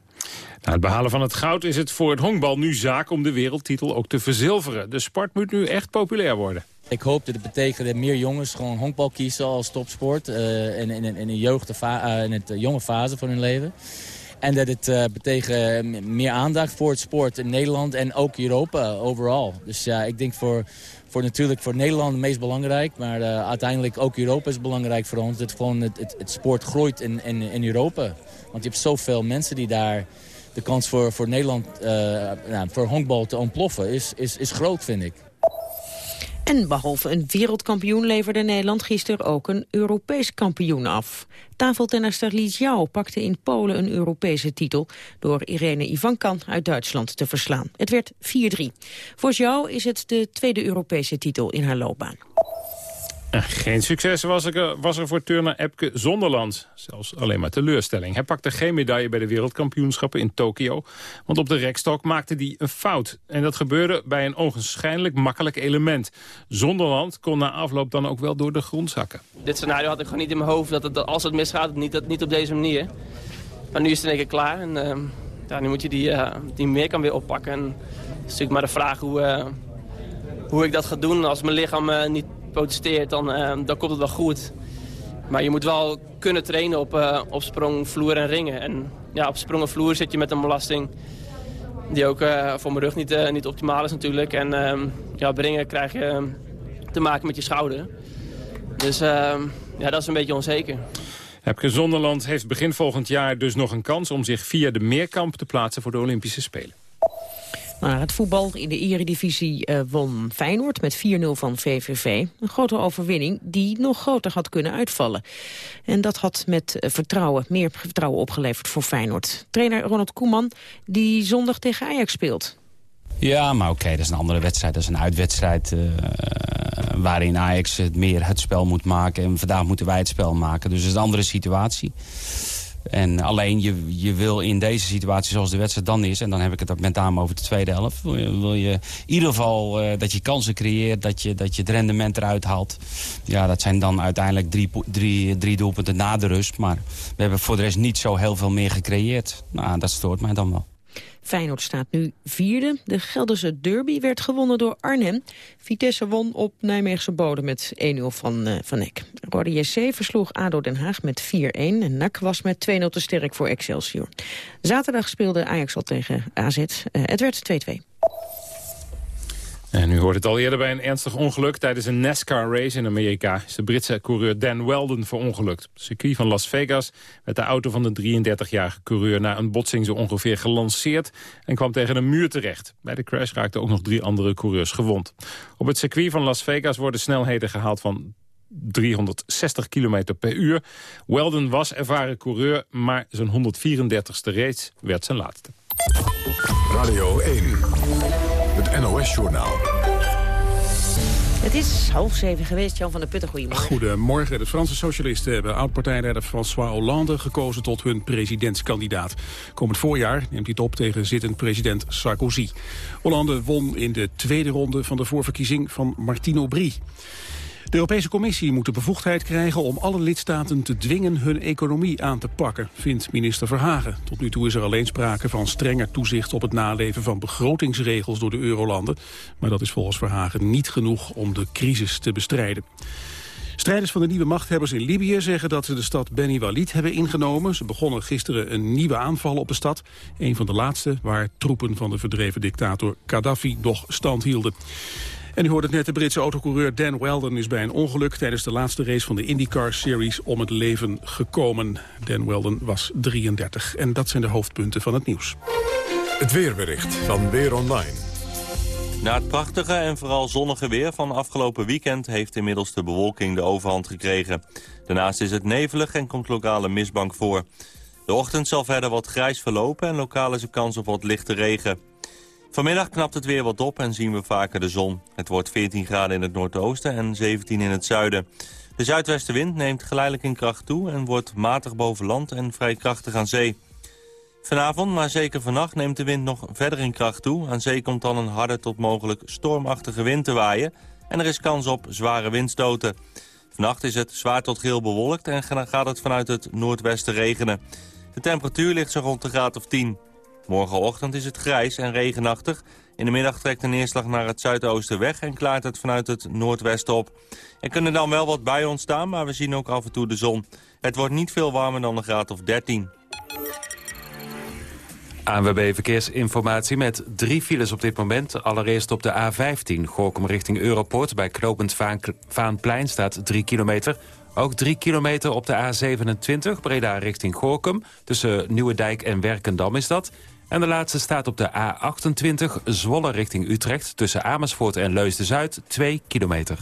Na het behalen van het goud is het voor het honkbal nu zaak om de wereldtitel ook te verzilveren. De sport moet nu echt populair worden. Ik hoop dat het betekent dat meer jongens gewoon honkbal kiezen als topsport. Uh, in, in, in, de uh, in het jonge fase van hun leven. En dat het uh, betekent meer aandacht voor het sport in Nederland en ook Europa overal. Dus ja, ik denk voor, voor natuurlijk voor Nederland het meest belangrijk. Maar uh, uiteindelijk ook Europa is belangrijk voor ons. Dat gewoon het, het, het sport groeit in, in, in Europa. Want je hebt zoveel mensen die daar de kans voor, voor Nederland, uh, nou, voor honkbal te ontploffen, is, is, is groot, vind ik. En behalve een wereldkampioen leverde Nederland gisteren ook een Europees kampioen af. Tafeltennister Lies Jou pakte in Polen een Europese titel... door Irene Ivankan uit Duitsland te verslaan. Het werd 4-3. Voor Jou is het de tweede Europese titel in haar loopbaan. Geen succes was er, was er voor turner Epke Zonderland. Zelfs alleen maar teleurstelling. Hij pakte geen medaille bij de wereldkampioenschappen in Tokio. Want op de rekstok maakte hij een fout. En dat gebeurde bij een ogenschijnlijk makkelijk element. Zonderland kon na afloop dan ook wel door de grond zakken. Dit scenario had ik gewoon niet in mijn hoofd. Dat, als het misgaat, niet, dat, niet op deze manier. Maar nu is het in klaar. En uh, ja, nu moet je die, uh, die meer kan weer oppakken. En het is natuurlijk maar de vraag hoe, uh, hoe ik dat ga doen als mijn lichaam niet protesteert, dan, uh, dan komt het wel goed. Maar je moet wel kunnen trainen op, uh, op sprong, vloer en ringen. En ja, op sprong en vloer zit je met een belasting die ook uh, voor mijn rug niet, niet optimaal is natuurlijk. En ehm, ja, op ringen krijg je te maken met je schouder. Dus ehm, ja, dat is een beetje onzeker. Epke Zonderland heeft begin volgend jaar dus nog een kans om zich via de meerkamp te plaatsen voor de Olympische Spelen. Maar het voetbal in de eredivisie uh, won Feyenoord met 4-0 van VVV. Een grote overwinning die nog groter had kunnen uitvallen. En dat had met uh, vertrouwen, meer vertrouwen opgeleverd voor Feyenoord. Trainer Ronald Koeman, die zondag tegen Ajax speelt. Ja, maar oké, dat is een andere wedstrijd. Dat is een uitwedstrijd uh, waarin Ajax het meer het spel moet maken. En vandaag moeten wij het spel maken. Dus het is een andere situatie. En alleen je, je wil in deze situatie zoals de wedstrijd dan is... en dan heb ik het met name over de tweede helft... wil je, in ieder geval uh, dat je kansen creëert, dat je, dat je het rendement eruit haalt. Ja, dat zijn dan uiteindelijk drie, drie, drie doelpunten na de rust. Maar we hebben voor de rest niet zo heel veel meer gecreëerd. Nou, dat stoort mij dan wel. Feyenoord staat nu vierde. De Gelderse derby werd gewonnen door Arnhem. Vitesse won op Nijmeegse bodem met 1-0 van uh, Van Eck. Versloeg ADO Den Haag met 4-1. En NAC was met 2-0 te sterk voor Excelsior. Zaterdag speelde Ajax al tegen AZ. Uh, het werd 2-2. En hoort het al eerder bij een ernstig ongeluk. Tijdens een NASCAR-race in Amerika is de Britse coureur Dan Weldon verongelukt. Op circuit van Las Vegas werd de auto van de 33-jarige coureur... na een botsing zo ongeveer gelanceerd en kwam tegen een muur terecht. Bij de crash raakten ook nog drie andere coureurs gewond. Op het circuit van Las Vegas worden snelheden gehaald van 360 km per uur. Weldon was ervaren coureur, maar zijn 134ste race werd zijn laatste. Radio 1. NOS-journaal. Het is half zeven geweest, Jan van der Putten. Goedemorgen. Goedemorgen. De Franse socialisten hebben oud-partijleider François Hollande gekozen tot hun presidentskandidaat. Komend voorjaar neemt hij het op tegen zittend president Sarkozy. Hollande won in de tweede ronde van de voorverkiezing van Martine Aubry. De Europese Commissie moet de bevoegdheid krijgen om alle lidstaten te dwingen hun economie aan te pakken, vindt minister Verhagen. Tot nu toe is er alleen sprake van strenger toezicht op het naleven van begrotingsregels door de eurolanden. Maar dat is volgens Verhagen niet genoeg om de crisis te bestrijden. Strijders van de nieuwe machthebbers in Libië zeggen dat ze de stad Beni Walid hebben ingenomen. Ze begonnen gisteren een nieuwe aanval op de stad. Een van de laatste waar troepen van de verdreven dictator Gaddafi nog stand hielden. En u hoort het net, de Britse autocoureur Dan Weldon is bij een ongeluk tijdens de laatste race van de IndyCar Series om het leven gekomen. Dan Weldon was 33. En dat zijn de hoofdpunten van het nieuws. Het weerbericht van Weer Online. Na het prachtige en vooral zonnige weer van afgelopen weekend... heeft inmiddels de bewolking de overhand gekregen. Daarnaast is het nevelig en komt lokale mistbank voor. De ochtend zal verder wat grijs verlopen... en lokaal is er kans op wat lichte regen. Vanmiddag knapt het weer wat op en zien we vaker de zon. Het wordt 14 graden in het noordoosten en 17 in het zuiden. De zuidwestenwind neemt geleidelijk in kracht toe... en wordt matig boven land en vrij krachtig aan zee. Vanavond, maar zeker vannacht, neemt de wind nog verder in kracht toe. Aan zee komt dan een harde tot mogelijk stormachtige wind te waaien... en er is kans op zware windstoten. Vannacht is het zwaar tot geel bewolkt en gaat het vanuit het noordwesten regenen. De temperatuur ligt zo rond de graad of 10. Morgenochtend is het grijs en regenachtig. In de middag trekt de neerslag naar het zuidoosten weg en klaart het vanuit het noordwesten op. Er kunnen dan wel wat buien ontstaan, maar we zien ook af en toe de zon. Het wordt niet veel warmer dan een graad of 13. ANWB Verkeersinformatie met drie files op dit moment. Allereerst op de A15, Gorkum richting Europort. Bij knooppunt Vaanplein staat 3 kilometer. Ook 3 kilometer op de A27, Breda richting Gorkum. Tussen Nieuwedijk en Werkendam is dat. En de laatste staat op de A28 Zwolle richting Utrecht... tussen Amersfoort en Leusden-Zuid, 2 kilometer.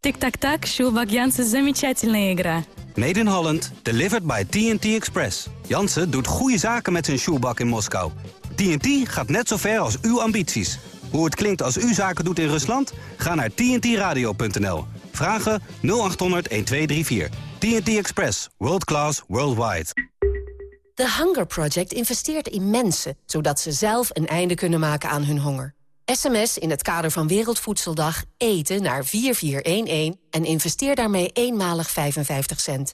Tic-tac-tac, Sjoelbak Jansen, замечательная игра. Made in Holland, delivered by TNT Express. Jansen doet goede zaken met zijn shoebak in Moskou. TNT gaat net zo ver als uw ambities. Hoe het klinkt als u zaken doet in Rusland? Ga naar tntradio.nl. Vragen 0800 1234. TNT Express. World class, worldwide. The Hunger Project investeert in mensen... zodat ze zelf een einde kunnen maken aan hun honger. SMS in het kader van Wereldvoedseldag eten naar 4411... en investeer daarmee eenmalig 55 cent.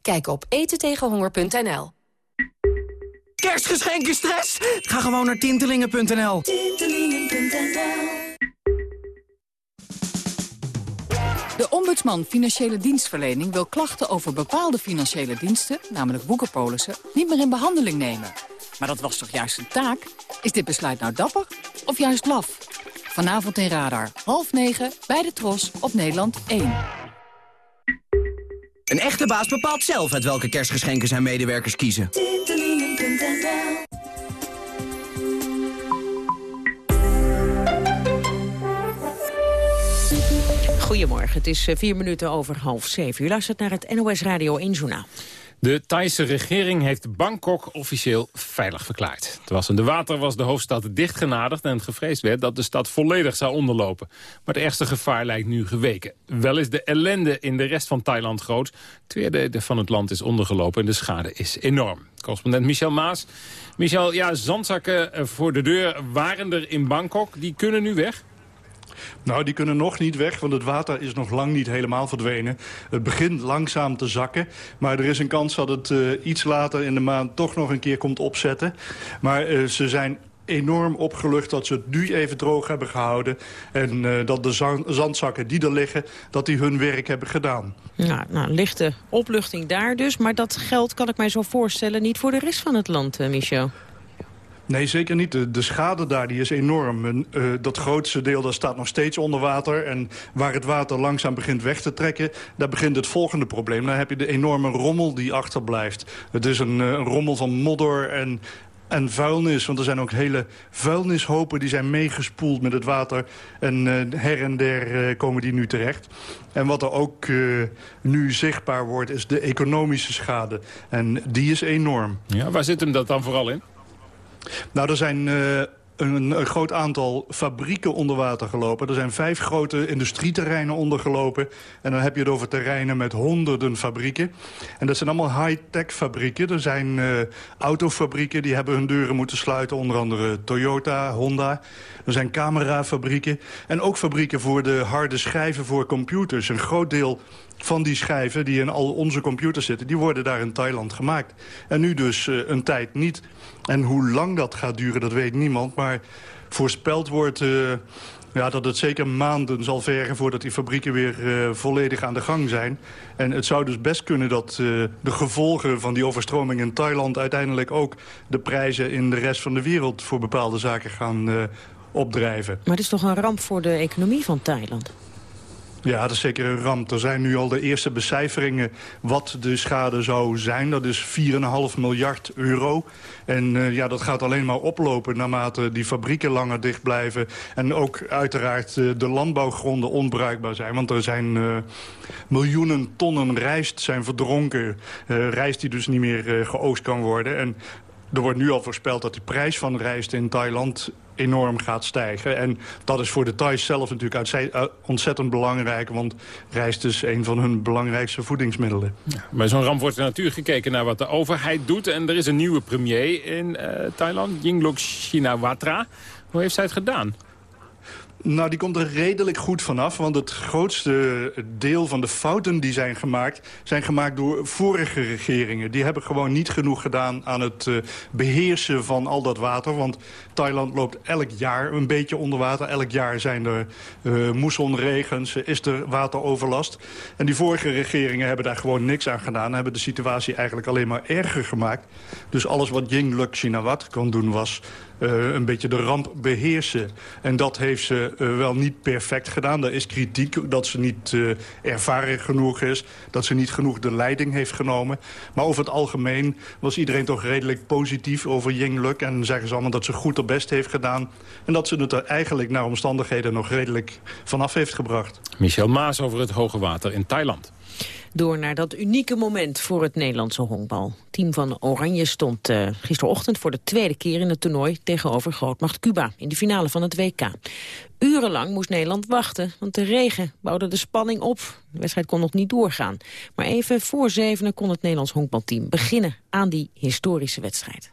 Kijk op etentegenhonger.nl. Kerstgeschenken stress? Ga gewoon naar tintelingen.nl. De Ombudsman Financiële Dienstverlening wil klachten over bepaalde financiële diensten, namelijk boekenpolissen, niet meer in behandeling nemen. Maar dat was toch juist een taak? Is dit besluit nou dapper of juist laf? Vanavond in Radar, half negen, bij de Tros op Nederland 1. Een echte baas bepaalt zelf uit welke kerstgeschenken zijn medewerkers kiezen. Goedemorgen, het is eh, vier minuten over half zeven. U luistert naar het NOS Radio 1 Journaal. De Thaise regering heeft Bangkok officieel veilig verklaard. Het wassende water was de hoofdstad dichtgenadigd en gevreesd werd dat de stad volledig zou onderlopen. Maar het ergste gevaar lijkt nu geweken. Wel is de ellende in de rest van Thailand groot. Tweede van het land is ondergelopen en de schade is enorm. Correspondent Michel Maas. Michel, ja, zandzakken eh, voor de deur waren er in Bangkok. Die kunnen nu weg? Nou, die kunnen nog niet weg, want het water is nog lang niet helemaal verdwenen. Het begint langzaam te zakken, maar er is een kans dat het uh, iets later in de maand toch nog een keer komt opzetten. Maar uh, ze zijn enorm opgelucht dat ze het nu even droog hebben gehouden. En uh, dat de zandzakken die er liggen, dat die hun werk hebben gedaan. Nou, nou, lichte opluchting daar dus. Maar dat geldt, kan ik mij zo voorstellen, niet voor de rest van het land, Michel. Nee, zeker niet. De, de, schade daar die is enorm. En, uh, dat grootste deel dat staat nog steeds onder water. En waar het water langzaam begint weg te trekken... daar begint het volgende probleem. Dan heb je de enorme rommel die achterblijft. Het is een, een rommel van modder en, en vuilnis. Want er zijn ook hele vuilnishopen die zijn meegespoeld met het water. En uh, her en der komen die nu terecht. En wat er ook nu zichtbaar wordt is de economische schade. En die is enorm. Ja, waar zit hem dat dan vooral in? Nou, er zijn uh, een, groot aantal fabrieken onder water gelopen. Er zijn vijf grote industrieterreinen ondergelopen. En dan heb je het over terreinen met honderden fabrieken. En dat zijn allemaal high-tech fabrieken. Er zijn uh, autofabrieken die hebben hun deuren moeten sluiten. Onder andere Toyota, Honda. Er zijn camerafabrieken. En ook fabrieken voor de harde schijven voor computers. Een groot deel van die schijven die in al onze computers zitten... die worden daar in Thailand gemaakt. En nu dus uh, een tijd niet. En hoe lang dat gaat duren, dat weet niemand. Maar voorspeld wordt uh, ja, dat het zeker maanden zal vergen... voordat die fabrieken weer uh, volledig aan de gang zijn. En het zou dus best kunnen dat de gevolgen van die overstroming in Thailand... uiteindelijk ook de prijzen in de rest van de wereld... voor bepaalde zaken gaan opdrijven. Maar het is toch een ramp voor de economie van Thailand? Ja, dat is zeker een ramp. Er zijn nu al de eerste becijferingen wat de schade zou zijn. Dat is 4,5 miljard euro. En uh, ja, dat gaat alleen maar oplopen naarmate die fabrieken langer dicht blijven. En ook uiteraard uh, de landbouwgronden onbruikbaar zijn. Want er zijn uh, miljoenen tonnen rijst zijn verdronken. rijst die dus niet meer geoogst kan worden. En er wordt nu al voorspeld dat de prijs van rijst in Thailand enorm gaat stijgen. En dat is voor de Thais zelf natuurlijk ontzettend belangrijk... want rijst is een van hun belangrijkste voedingsmiddelen. Bij zo'n ramp wordt er natuurlijk gekeken naar wat de overheid doet. En er is een nieuwe premier in uh, Thailand, Yingluck Shinawatra. Hoe heeft zij het gedaan? Nou, die komt er redelijk goed vanaf. Want het grootste deel van de fouten die zijn gemaakt... zijn gemaakt door vorige regeringen. Die hebben gewoon niet genoeg gedaan aan het uh, beheersen van al dat water. Want Thailand loopt elk jaar een beetje onder water. Elk jaar zijn er uh, moessonregens, is er wateroverlast. En die vorige regeringen hebben daar gewoon niks aan gedaan. Hebben de situatie eigenlijk alleen maar erger gemaakt. Dus alles wat Yingluck Shinawat kon doen was... Uh, een beetje de ramp beheersen. En dat heeft ze uh, wel niet perfect gedaan. Er is kritiek dat ze niet uh, ervaren genoeg is. Dat ze niet genoeg de leiding heeft genomen. Maar over het algemeen was iedereen toch redelijk positief over Yingluck. En zeggen ze allemaal dat ze goed haar best heeft gedaan. En dat ze het er eigenlijk naar omstandigheden nog redelijk vanaf heeft gebracht. Michel Maas over het hoge water in Thailand. Door naar dat unieke moment voor het Nederlandse honkbal. Team van Oranje stond uh, gisterochtend voor de tweede keer in het toernooi... tegenover grootmacht Cuba in de finale van het WK. Urenlang moest Nederland wachten, want de regen bouwde de spanning op. De wedstrijd kon nog niet doorgaan. Maar even voor zevenen kon het Nederlands honkbalteam beginnen aan die historische wedstrijd.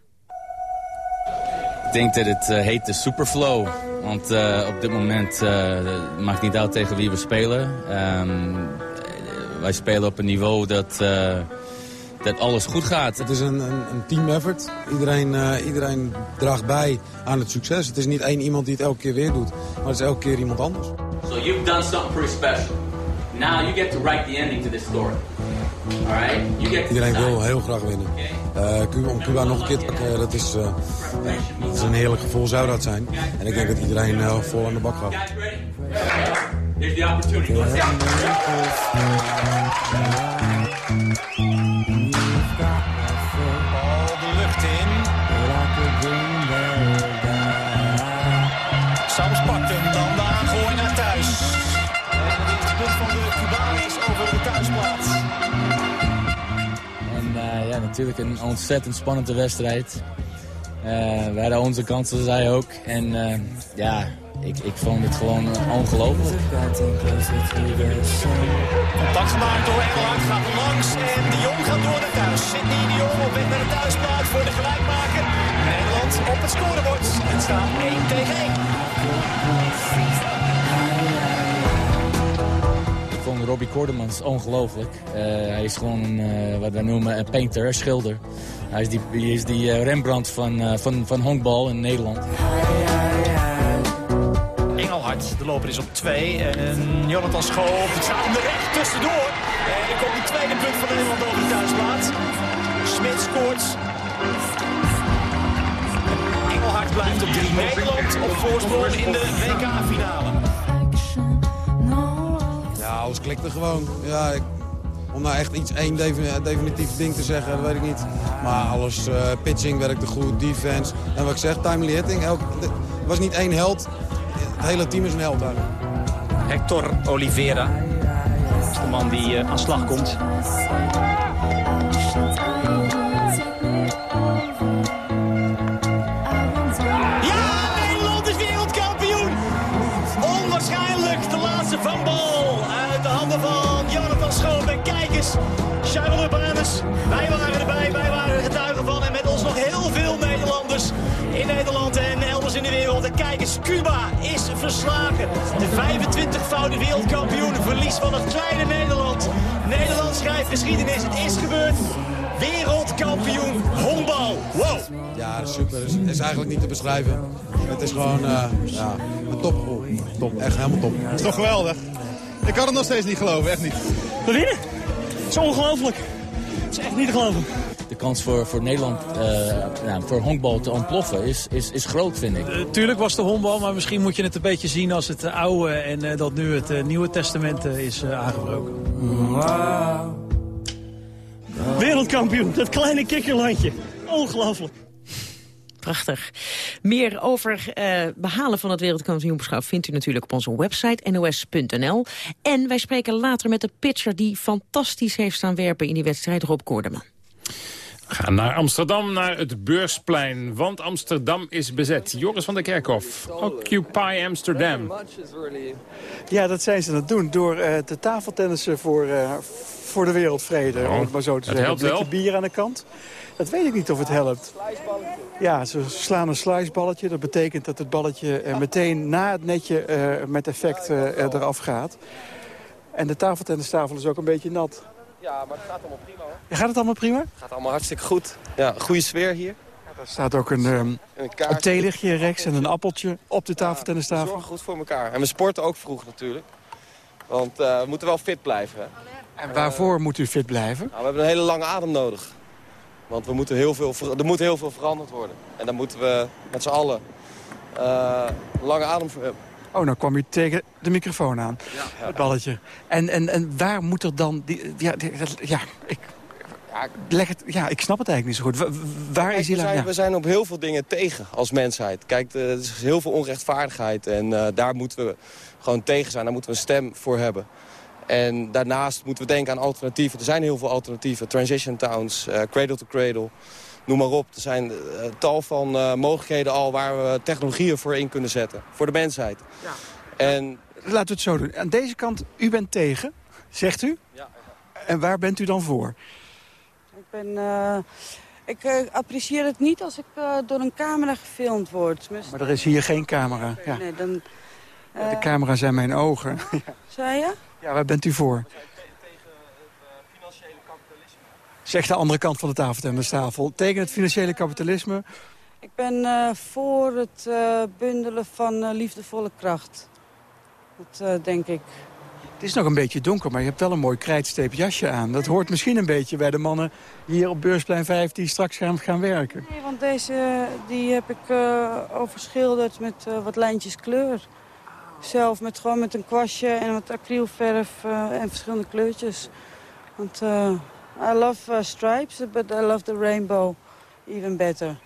Ik denk dat het uh, heet de Superflow. Want uh, op dit moment uh, maakt niet uit tegen wie we spelen. Um, wij spelen op een niveau dat, uh, dat alles goed gaat. Het is een, een, een team effort. Iedereen, uh, iedereen draagt bij aan het succes. Het is niet één iemand die het elke keer weer doet, maar het is elke keer iemand anders. So you've done something pretty special. Now you get to write the ending to this story. To Iedereen wil heel graag winnen. Uh, om Cuba nog een keer te pakken, dat is, uh, dat is een heerlijk gevoel zou dat zijn. En ik denk dat iedereen uh, vol aan de bak gaat. There's the opportunity. Let's go. Bal de lucht in. Sams pakt hem dan de aangooi naar thuis. En het punt van de Cubaan is over de thuisplaats. En uh, ja, natuurlijk een ontzettend spannende wedstrijd. Eh, uh, wij hadden onze kansen, zij ook. En uh, ja, ik, ik vond het gewoon ongelooflijk. Contact gemaakt door Engeland, gaat langs en de Jong gaat door naar thuis. Sidney de Jong op weg naar de thuisplaats voor de gelijkmaker. Nederland op het scorebord. Het staat 1 tegen 1. Ik vond Robbie Kordemans ongelooflijk. Uh, hij is gewoon een, uh, wat wij noemen een painter, een schilder. Hij is die, hij is die uh, Rembrandt van, van, van honkbal in Nederland. De loper is op 2. En Jonathan Schoof staat hem er echt tussendoor. En er komt de tweede punt van Nederland over de thuisplaats. Smit scoort. Engelhard blijft op 3. Nederland op voorsprong in de WK-finale. Ja, alles klikte gewoon. Ja, om nou echt iets één definitief ding te zeggen, dat weet ik niet. Maar alles, uh, pitching werkte goed, defense. En wat ik zeg, timely hitting. Er was niet één held het hele team is een held daar. Hector Oliveira. is de man die uh, aan slag komt. Ja, Nederland is wereldkampioen! Onwaarschijnlijk de laatste vanbal uit de handen van Jonathan Schoon. En kijk eens, Charles Urbanus, wij kijk eens, Cuba is verslagen. De 25-voudige wereldkampioen verlies van het kleine Nederland. Nederland schrijft geschiedenis, het is gebeurd. Wereldkampioen honkbal. Wow. Ja, super. Het is, is, eigenlijk niet te beschrijven. Het is gewoon uh, ja, een top. top. Echt helemaal top. Het is toch geweldig. Ik kan het nog steeds niet geloven, echt niet. We winnen. Het is ongelooflijk. Het is echt niet te geloven de kans voor, voor Nederland, uh, voor honkbal te ontploffen, is, is, is groot, vind ik. Uh, tuurlijk was de honkbal, maar misschien moet je het een beetje zien als het oude en uh, dat nu het Nieuwe Testament is aangebroken. Wereldkampioen, dat kleine kikkerlandje. Ongelooflijk. Prachtig. Meer over uh, behalen van het wereldkampioenschap vindt u natuurlijk op onze website nos.nl. En wij spreken later met de pitcher die fantastisch heeft staan werpen in die wedstrijd, Rob Koordeman. We gaan naar Amsterdam, naar het Beursplein. Want Amsterdam is bezet. Joris van der Kerkhof, Occupy Amsterdam. Ja, dat zijn ze aan het doen. Door uh, te tafeltennissen voor, uh, voor de wereldvrede. Oh, om het maar zo te zeggen. Helpt een beetje bier aan de kant. Dat weet ik niet of het helpt. Ja, ze slaan een sliceballetje. Dat betekent dat het balletje uh, meteen na het netje met effect eraf gaat. En de tafeltennistafel is ook een beetje nat. Ja, maar het gaat allemaal prima hoor. Gaat het allemaal prima? Het gaat allemaal hartstikke goed. Ja, goede sfeer hier. Ja, er staat ook een, um, een, een theelichtje rechts en een appeltje op de tafeltennistafel. we zorgen goed voor elkaar. En we sporten ook vroeg natuurlijk. Want uh, we moeten wel fit blijven. Hè. En waarvoor uh, moet u fit blijven? Nou, we hebben een hele lange adem nodig. Want we moeten heel veel, er moet heel veel veranderd worden. En daar moeten we met z'n allen uh, lange adem voor hebben. Oh, nou kwam u tegen de microfoon aan, ja, het balletje. En, en, en waar moet er dan... Die, ja, die, ja, ik, leg het, ja, ik snap het eigenlijk niet zo goed. Waar Kijk, is hij we, zijn, we zijn op heel veel dingen tegen als mensheid. Kijk, er is heel veel onrechtvaardigheid. En uh, daar moeten we gewoon tegen zijn. Daar moeten we een stem voor hebben. En daarnaast moeten we denken aan alternatieven. Er zijn heel veel alternatieven. Transition towns, uh, cradle to cradle. Noem maar op. Er zijn uh, tal van uh, mogelijkheden al waar we technologieën voor in kunnen zetten. Voor de mensheid. Ja. En... Laten we het zo doen. Aan deze kant, u bent tegen, zegt u? Ja. En waar bent u dan voor? Ik ben... Uh, ik uh, apprecieer het niet als ik uh, door een camera gefilmd word. Maar er is hier geen camera. Ja. Nee, dan, de camera zijn mijn ogen. Zei je? Ja, waar bent u voor? Zegt de andere kant van de tafeltennistafel. Tegen het financiële kapitalisme? Ik ben uh, voor het uh, bundelen van uh, liefdevolle kracht. Dat denk ik. Het is nog een beetje donker, maar je hebt wel een mooi krijtsteep jasje aan. Dat hoort misschien een beetje bij de mannen hier op Beursplein 5 die straks gaan, gaan werken. Nee, want deze die heb ik overschilderd met wat lijntjes kleur. Zelf met, gewoon met een kwastje en wat acrylverf en verschillende kleurtjes. Want I love uh, stripes, but I love the rainbow even better.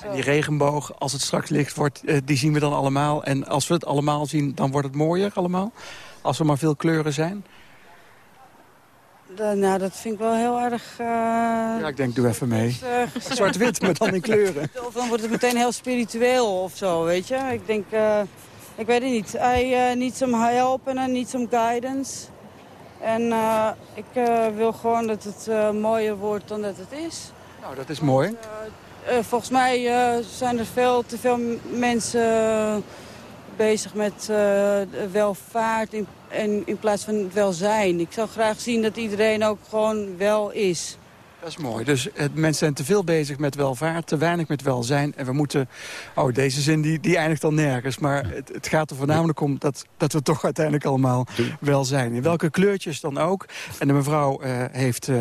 So. Die regenboog, als het straks licht wordt, uh, die zien we dan allemaal. En als we het allemaal zien, dan wordt het mooier allemaal. Als er maar veel kleuren zijn. Nou, dat vind ik wel heel erg... eh, Ja, ik denk, doe even mee. eh, Zwart-wit, maar dan in kleuren. Of dan wordt het meteen heel spiritueel of zo, weet je. Ik denk, eh, ik weet het niet. Hij uh, needs some help en hij needs some guidance. En eh, ik eh, wil gewoon dat het eh, mooier wordt dan dat het is. Nou, dat is mooi. Volgens mij zijn er veel te veel mensen bezig met welvaart in, in plaats van welzijn. Ik zou graag zien dat iedereen ook gewoon wel is. Dat is mooi. Dus het, mensen zijn te veel bezig met welvaart, te weinig met welzijn. En we moeten... Oh, deze zin die, die eindigt al nergens. Maar het, het gaat er voornamelijk om dat, dat we toch uiteindelijk allemaal wel zijn. In welke kleurtjes dan ook. En de mevrouw eh, heeft eh,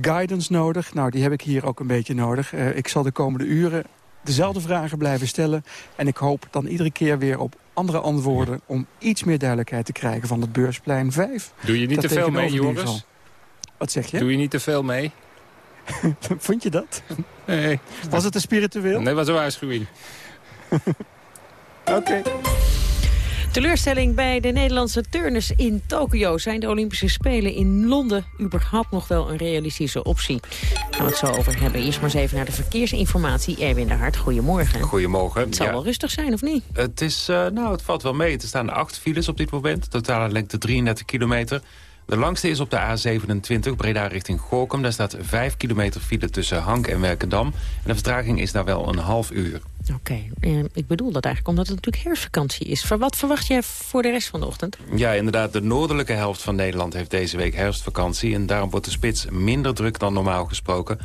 guidance nodig. Nou, die heb ik hier ook een beetje nodig. Eh, ik zal de komende uren dezelfde vragen blijven stellen. En ik hoop dan iedere keer weer op andere antwoorden... om iets meer duidelijkheid te krijgen van het beursplein 5. Doe je niet Dat te veel mee, Joris? Wat zeg je? Doe je niet te veel mee? Vond je dat? Nee. Was het te spiritueel? Nee, was een waarschuwing. Oké. Teleurstelling bij de Nederlandse turners in Tokio. Zijn de Olympische Spelen in Londen überhaupt nog wel een realistische optie? Daar gaan we het zo over hebben. Eerst maar eens even naar de verkeersinformatie. Erwin de Hart, goedemorgen. Goedemorgen. Het zal Ja. wel rustig zijn, of niet? Het, is, eh, nou, het valt wel mee. Er staan acht files op dit moment. Totale lengte 33 kilometer. De langste is op de A27, Breda richting Gorkum. Daar staat 5 kilometer file tussen Hank en Werkendam. En de vertraging is daar wel een half uur. Oké, eh, ik bedoel dat eigenlijk omdat het natuurlijk herfstvakantie is. Voor wat verwacht jij voor de rest van de ochtend? Ja, inderdaad, de noordelijke helft van Nederland heeft deze week herfstvakantie. En daarom wordt de spits minder druk dan normaal gesproken.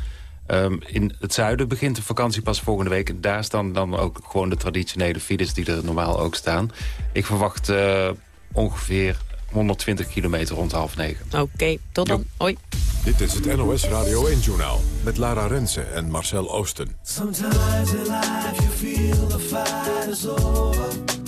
Ehm, in het zuiden begint de vakantie pas volgende week. En daar staan dan ook gewoon de traditionele files die er normaal ook staan. Ik verwacht eh, ongeveer 120 kilometer rond half negen. Oké, tot dan. Hoi. Dit is het NOS Radio 1-journaal met Lara Rensen en Marcel Oosten. Sometimes in life you feel the fight is over.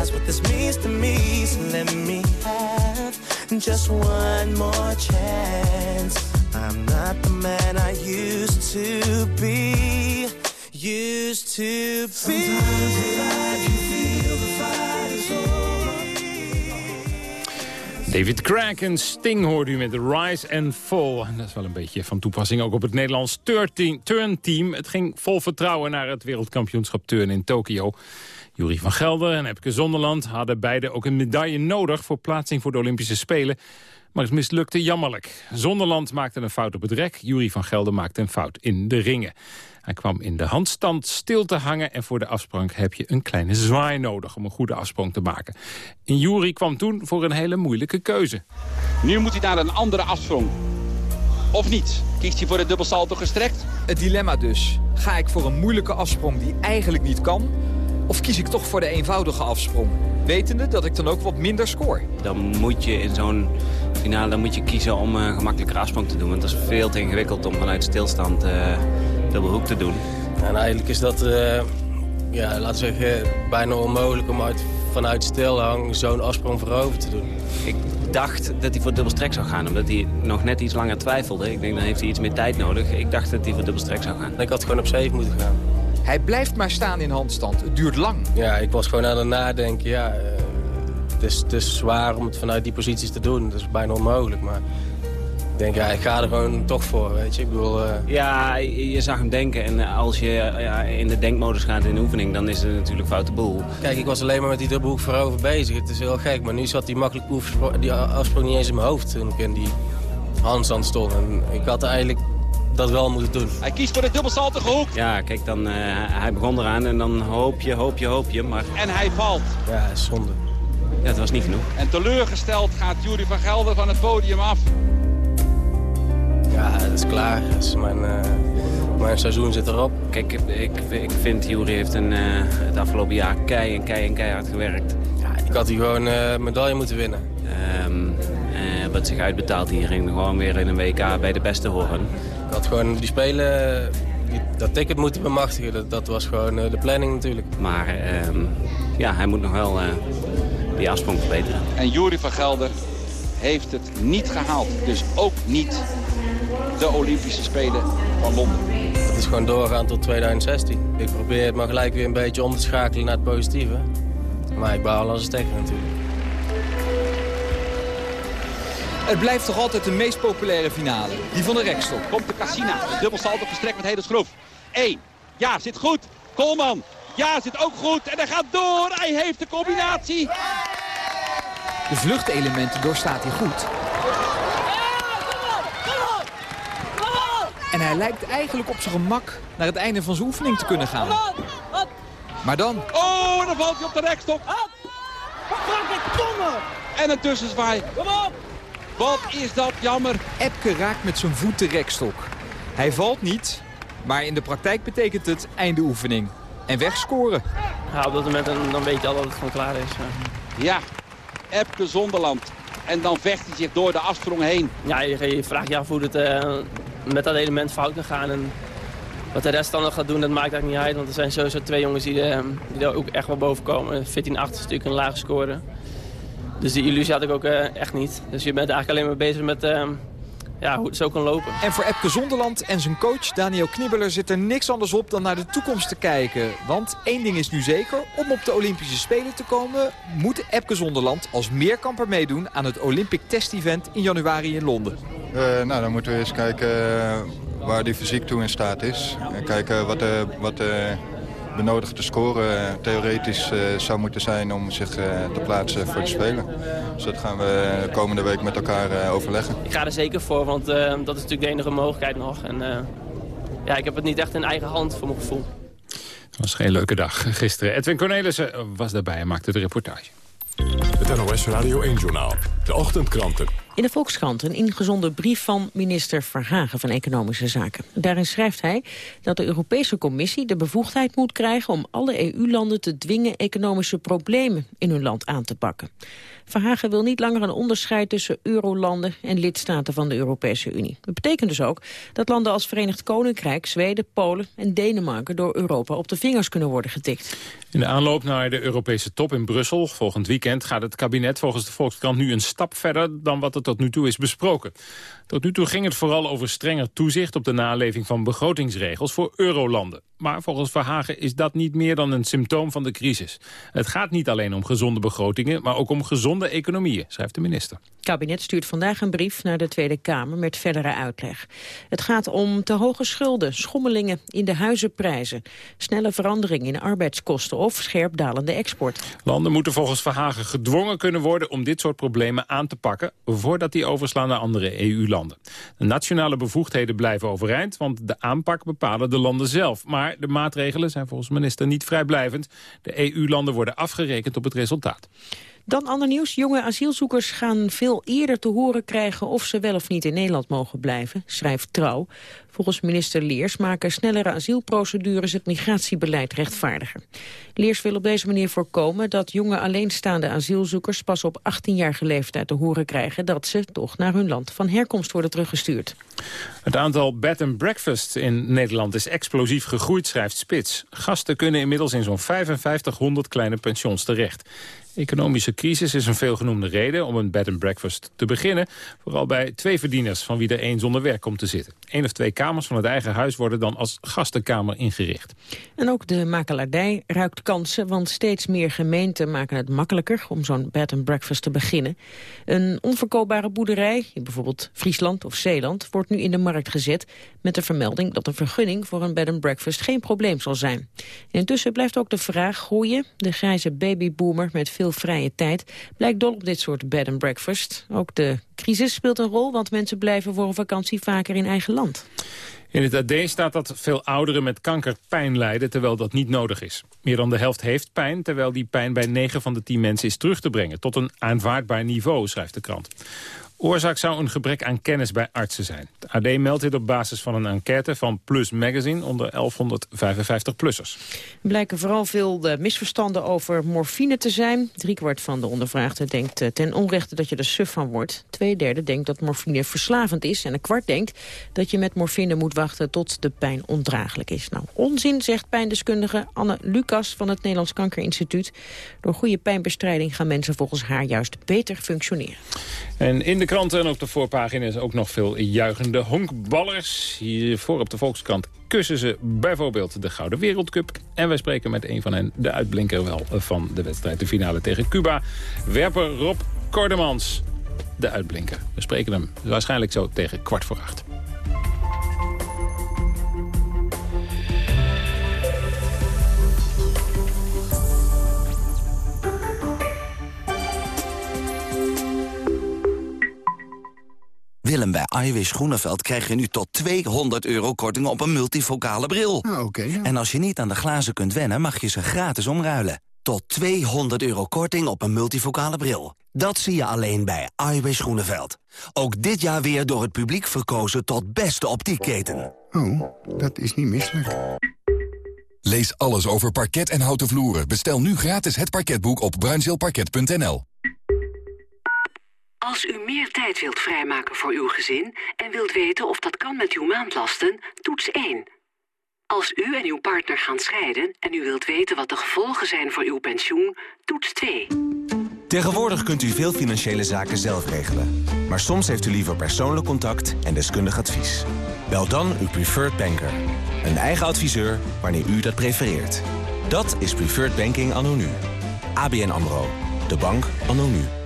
realize what this means to me. So let me have just one more chance. I'm not the man I used to be. Used to be. Feel. David Craig en Sting hoorde u met Rise and Fall. En dat is wel een beetje van toepassing ook op het Nederlands turnteam. Het ging vol vertrouwen naar het wereldkampioenschap turn in Tokio. Jurie van Gelder en Epke Zonderland hadden beide ook een medaille nodig... voor plaatsing voor de Olympische Spelen. Maar het mislukte jammerlijk. Zonderland maakte een fout op het rek. Jurie van Gelder maakte een fout in de ringen. Hij kwam in de handstand stil te hangen... en voor de afsprong heb je een kleine zwaai nodig... om een goede afsprong te maken. En Jurie kwam toen voor een hele moeilijke keuze. Nu moet hij naar een andere afsprong. Of niet? Kiest hij voor de dubbelsalto gestrekt? Het dilemma dus. Ga ik voor een moeilijke afsprong die eigenlijk niet kan... of kies ik toch voor de eenvoudige afsprong? Wetende dat ik dan ook wat minder score. Dan moet je in zo'n finale dan moet je kiezen om een gemakkelijker afsprong te doen. Want dat is veel te ingewikkeld om vanuit stilstand uh, dubbelhoek te doen. En eigenlijk is dat, uh, ja, laten we zeggen, bijna onmogelijk om uit, vanuit stilhang zo'n afsprong voorover te doen. Ik dacht dat hij voor dubbelstrek zou gaan, omdat hij nog net iets langer twijfelde. Ik denk, dan heeft hij iets meer tijd nodig. Ik dacht dat hij voor dubbelstrek zou gaan. Ik had gewoon op 7 moeten gaan. Hij blijft maar staan in handstand. Het duurt lang. Ja, ik was gewoon aan het nadenken. Ja, uh, het, is, het is zwaar om het vanuit die posities te doen. Dat is bijna onmogelijk, maar... Ik denk, ja, ik ga er gewoon toch voor, weet je. Ik bedoel... Uh... Ja, je zag hem denken. En als je ja, in de denkmodus gaat in de oefening, dan is het natuurlijk foute boel. Kijk, ik was alleen maar met die dubbelhoek voorover bezig. Het is heel gek, maar nu zat die makkelijk die afsprong niet eens in mijn hoofd toen ik in die handstand stond. En ik had eigenlijk dat wel moeten doen. Hij kiest voor de dubbelsaltige hoek. Ja, kijk, dan, uh, hij begon eraan en dan hoop je, hoop je, hoop je. Maar... En hij valt. Ja, zonde. Ja, dat was niet genoeg. En teleurgesteld gaat Jury van Gelder van het podium af. Ja, dat is klaar. Dat is mijn, uh, mijn seizoen zit erop. Kijk, ik, ik vind Jury heeft een, uh, het afgelopen jaar kei en kei en keihard gewerkt. Ja, ik had hier gewoon uh, medaille moeten winnen. Um, wat zich uitbetaalt hier ging gewoon weer in een WK bij de beste horen. Ik had gewoon die spelen, die, dat ticket moeten bemachtigen. Dat, dat was gewoon de planning natuurlijk. Maar um, ja, hij moet nog wel die afsprong verbeteren. En Jury van Gelder heeft het niet gehaald. Dus ook niet de Olympische Spelen van Londen. Het is gewoon doorgaan tot 2016. Ik probeer het maar gelijk weer een beetje om te schakelen naar het positieve. Maar ik baal als een stekker natuurlijk. Het blijft toch altijd de meest populaire finale. Die van de rekstok. Komt de Cassina. De dubbelsalto verstrekt met hele schroef. 1. Ja, zit goed. Koolman. Ja, zit ook goed. En hij gaat door. Hij heeft de combinatie. De vluchtelementen doorstaat hij goed. En hij lijkt eigenlijk op zijn gemak naar het einde van zijn oefening te kunnen gaan. Maar dan... Oh, dan valt hij op de rekstok. En een tussenzwaai. Kom op! Wat is dat jammer. Epke raakt met zijn voet de rekstok. Hij valt niet, maar in de praktijk betekent het einde oefening. En wegscoren. Ja, op dat moment dan, weet je al dat het gewoon klaar is. Ja, Epke Zonderland. En dan vecht hij zich door de afsprong heen. Ja, je, je vraagt je af hoe het uh, met dat element fout kan gaan. En wat de rest dan nog gaat doen, dat maakt eigenlijk niet uit. Want er zijn sowieso twee jongens die, uh, die er ook echt wel boven komen. 14-8 is natuurlijk een lage score. Dus die illusie had ik ook uh, echt niet. Dus je bent eigenlijk alleen maar bezig met ja, hoe het zo kan lopen. En voor Epke Zonderland en zijn coach Daniel Knibbeler zit er niks anders op dan naar de toekomst te kijken. Want één ding is nu zeker, om op de Olympische Spelen te komen... moet Epke Zonderland als meerkamper meedoen aan het Olympic Test Event in januari in Londen. Uh, nou, dan moeten we eens kijken waar die fysiek toe in staat is. En kijken wat de, wat de benodigde score theoretisch uh, zou moeten zijn om zich uh, te plaatsen voor de Spelen. Dus dat gaan we de komende week met elkaar uh, overleggen. Ik ga er zeker voor, want dat is natuurlijk de enige mogelijkheid nog. En ja, ik heb het niet echt in eigen hand voor mijn gevoel. Het was geen leuke dag gisteren. Edwin Cornelissen was daarbij en maakte de reportage. Het NOS Radio 1-journaal. De ochtendkranten. In de Volkskrant een ingezonden brief van minister Verhagen van Economische Zaken. Daarin schrijft hij dat de Europese Commissie de bevoegdheid moet krijgen om alle EU-landen te dwingen economische problemen in hun land aan te pakken. Verhagen wil niet langer een onderscheid tussen eurolanden en lidstaten van de Europese Unie. Dat betekent dus ook dat landen als Verenigd Koninkrijk, Zweden, Polen en Denemarken door Europa op de vingers kunnen worden getikt. In de aanloop naar de Europese top in Brussel volgend weekend gaat het kabinet volgens de Volkskrant nu een stap verder dan wat er tot nu toe is besproken. Tot nu toe ging het vooral over strenger toezicht op de naleving van begrotingsregels voor eurolanden. Maar volgens Verhagen is dat niet meer dan een symptoom van de crisis. Het gaat niet alleen om gezonde begrotingen, maar ook om gezonde economieën, schrijft de minister. Het kabinet stuurt vandaag een brief naar de Tweede Kamer met verdere uitleg. Het gaat om te hoge schulden, schommelingen in de huizenprijzen... snelle verandering in arbeidskosten of scherp dalende export. Landen moeten volgens Verhagen gedwongen kunnen worden om dit soort problemen aan te pakken... voordat die overslaan naar andere EU-landen. De nationale bevoegdheden blijven overeind, want de aanpak bepalen de landen zelf. Maar de maatregelen zijn volgens minister niet vrijblijvend. De EU-landen worden afgerekend op het resultaat. Dan ander nieuws. Jonge asielzoekers gaan veel eerder te horen krijgen of ze wel of niet in Nederland mogen blijven, schrijft Trouw. Volgens minister Leers maken snellere asielprocedures het migratiebeleid rechtvaardiger. Leers wil op deze manier voorkomen dat jonge alleenstaande asielzoekers pas op 18-jarige leeftijd te horen krijgen dat ze toch naar hun land van herkomst worden teruggestuurd. Het aantal bed and breakfast in Nederland is explosief gegroeid, schrijft Spits. Gasten kunnen inmiddels in zo'n 5500 kleine pensions terecht. Economische crisis is een veelgenoemde reden om een bed and breakfast te beginnen. Vooral bij twee verdieners van wie er één zonder werk komt te zitten. Eén of twee kamers van het eigen huis worden dan als gastenkamer ingericht. En ook de makelaardij ruikt kansen, want steeds meer gemeenten maken het makkelijker om zo'n bed and breakfast te beginnen. Een onverkoopbare boerderij, in bijvoorbeeld Friesland of Zeeland, wordt nu in de markt gezet met de vermelding dat een vergunning voor een bed and breakfast geen probleem zal zijn. intussen blijft ook de vraag groeien. De grijze babyboomer met veel vrije tijd blijkt dol op dit soort bed and breakfast. Ook de crisis speelt een rol, want mensen blijven voor een vakantie vaker in eigen land. In het AD staat dat veel ouderen met kanker pijn lijden, terwijl dat niet nodig is. Meer dan de helft heeft pijn, terwijl die pijn bij 9 van de 10 mensen is terug te brengen. Tot een aanvaardbaar niveau, schrijft de krant. Oorzaak zou een gebrek aan kennis bij artsen zijn. De AD meldt dit op basis van een enquête van Plus Magazine onder 1155-plussers. Er blijken vooral veel eh, misverstanden over morfine te zijn. Driekwart van de ondervraagden denkt eh, ten onrechte dat je er suf van wordt. Twee derde denkt dat morfine verslavend is. En een kwart denkt dat je met morfine moet wachten tot de pijn ondraaglijk is. Nou, onzin, zegt pijndeskundige Anne Lucas van het Nederlands Kankerinstituut. Door goede pijnbestrijding gaan mensen volgens haar juist beter functioneren. En in de kranten en op de voorpagina is ook nog veel juichende honkballers. Hiervoor op de Volkskrant kussen ze bijvoorbeeld de Gouden Wereldcup. En wij spreken met een van hen, de uitblinker wel van de wedstrijd, de finale tegen Cuba. Werper Rob Kordemans, de uitblinker. We spreken hem waarschijnlijk zo tegen kwart voor acht. Willem, bij Iwis Groeneveld krijg je nu tot 200 euro korting op een multifocale bril. Ah, oké. En als je niet aan de glazen kunt wennen, mag je ze gratis omruilen. Tot 200 euro korting op een multifocale bril. Dat zie je alleen bij Iwis Groeneveld. Ook dit jaar weer door het publiek verkozen tot beste optiekketen. Oh, dat is niet misselijk. Lees alles over parket en houten vloeren. Bestel nu gratis het parketboek op bruinzeelparket.nl. Als u meer tijd wilt vrijmaken voor uw gezin en wilt weten of dat kan met uw maandlasten, toets 1. Als u en uw partner gaan scheiden en u wilt weten wat de gevolgen zijn voor uw pensioen, toets 2. Tegenwoordig kunt u veel financiële zaken zelf regelen. Maar soms heeft u liever persoonlijk contact en deskundig advies. Bel dan uw preferred banker. Een eigen adviseur wanneer u dat prefereert. Dat is Preferred Banking anno nu. ABN AMRO. De bank anno nu.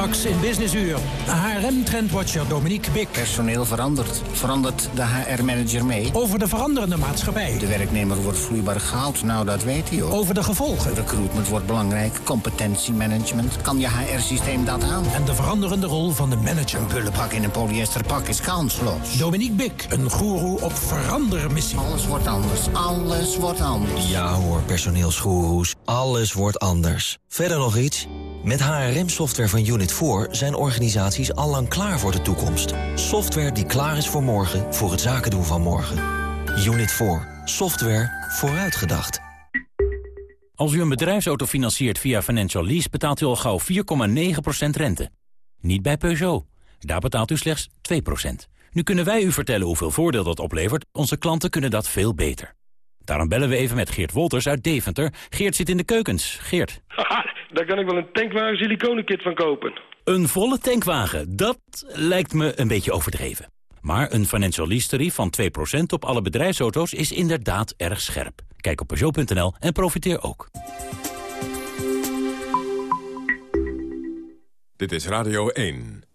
Straks in Businessuur. HRM-trendwatcher Dominique Bik. Personeel verandert. Verandert de HR-manager mee? Over de veranderende maatschappij. De werknemer wordt vloeibaar gehaald. Nou, dat weet hij ook. Over de gevolgen. Recruitment wordt belangrijk. Competentiemanagement. Kan je HR-systeem dat aan? En de veranderende rol van de manager. Een bullenpak in een polyesterpak is kansloos. Dominique Bik, een goeroe op verandermissie. Alles wordt anders. Alles wordt anders. Ja hoor, personeelsgoeroes. Alles wordt anders. Verder nog iets? Met HRM-software van Unit 4 zijn organisaties allang klaar voor de toekomst. Software die klaar is voor morgen, voor het zaken doen van morgen. Unit 4. Software vooruitgedacht. Als u een bedrijfsauto financiert via Financial Lease... betaalt u al gauw 4,9% rente. Niet bij Peugeot. Daar betaalt u slechts 2%. Nu kunnen wij u vertellen hoeveel voordeel dat oplevert. Onze klanten kunnen dat veel beter. Daarom bellen we even met Geert Wolters uit Deventer. Geert zit in de keukens. Geert. Haha, daar kan ik wel een tankwagen siliconenkit van kopen. Een volle tankwagen, dat lijkt me een beetje overdreven. Maar een financial lease tarief van 2% op alle bedrijfsauto's is inderdaad erg scherp. Kijk op Peugeot.nl en profiteer ook. Dit is Radio 1.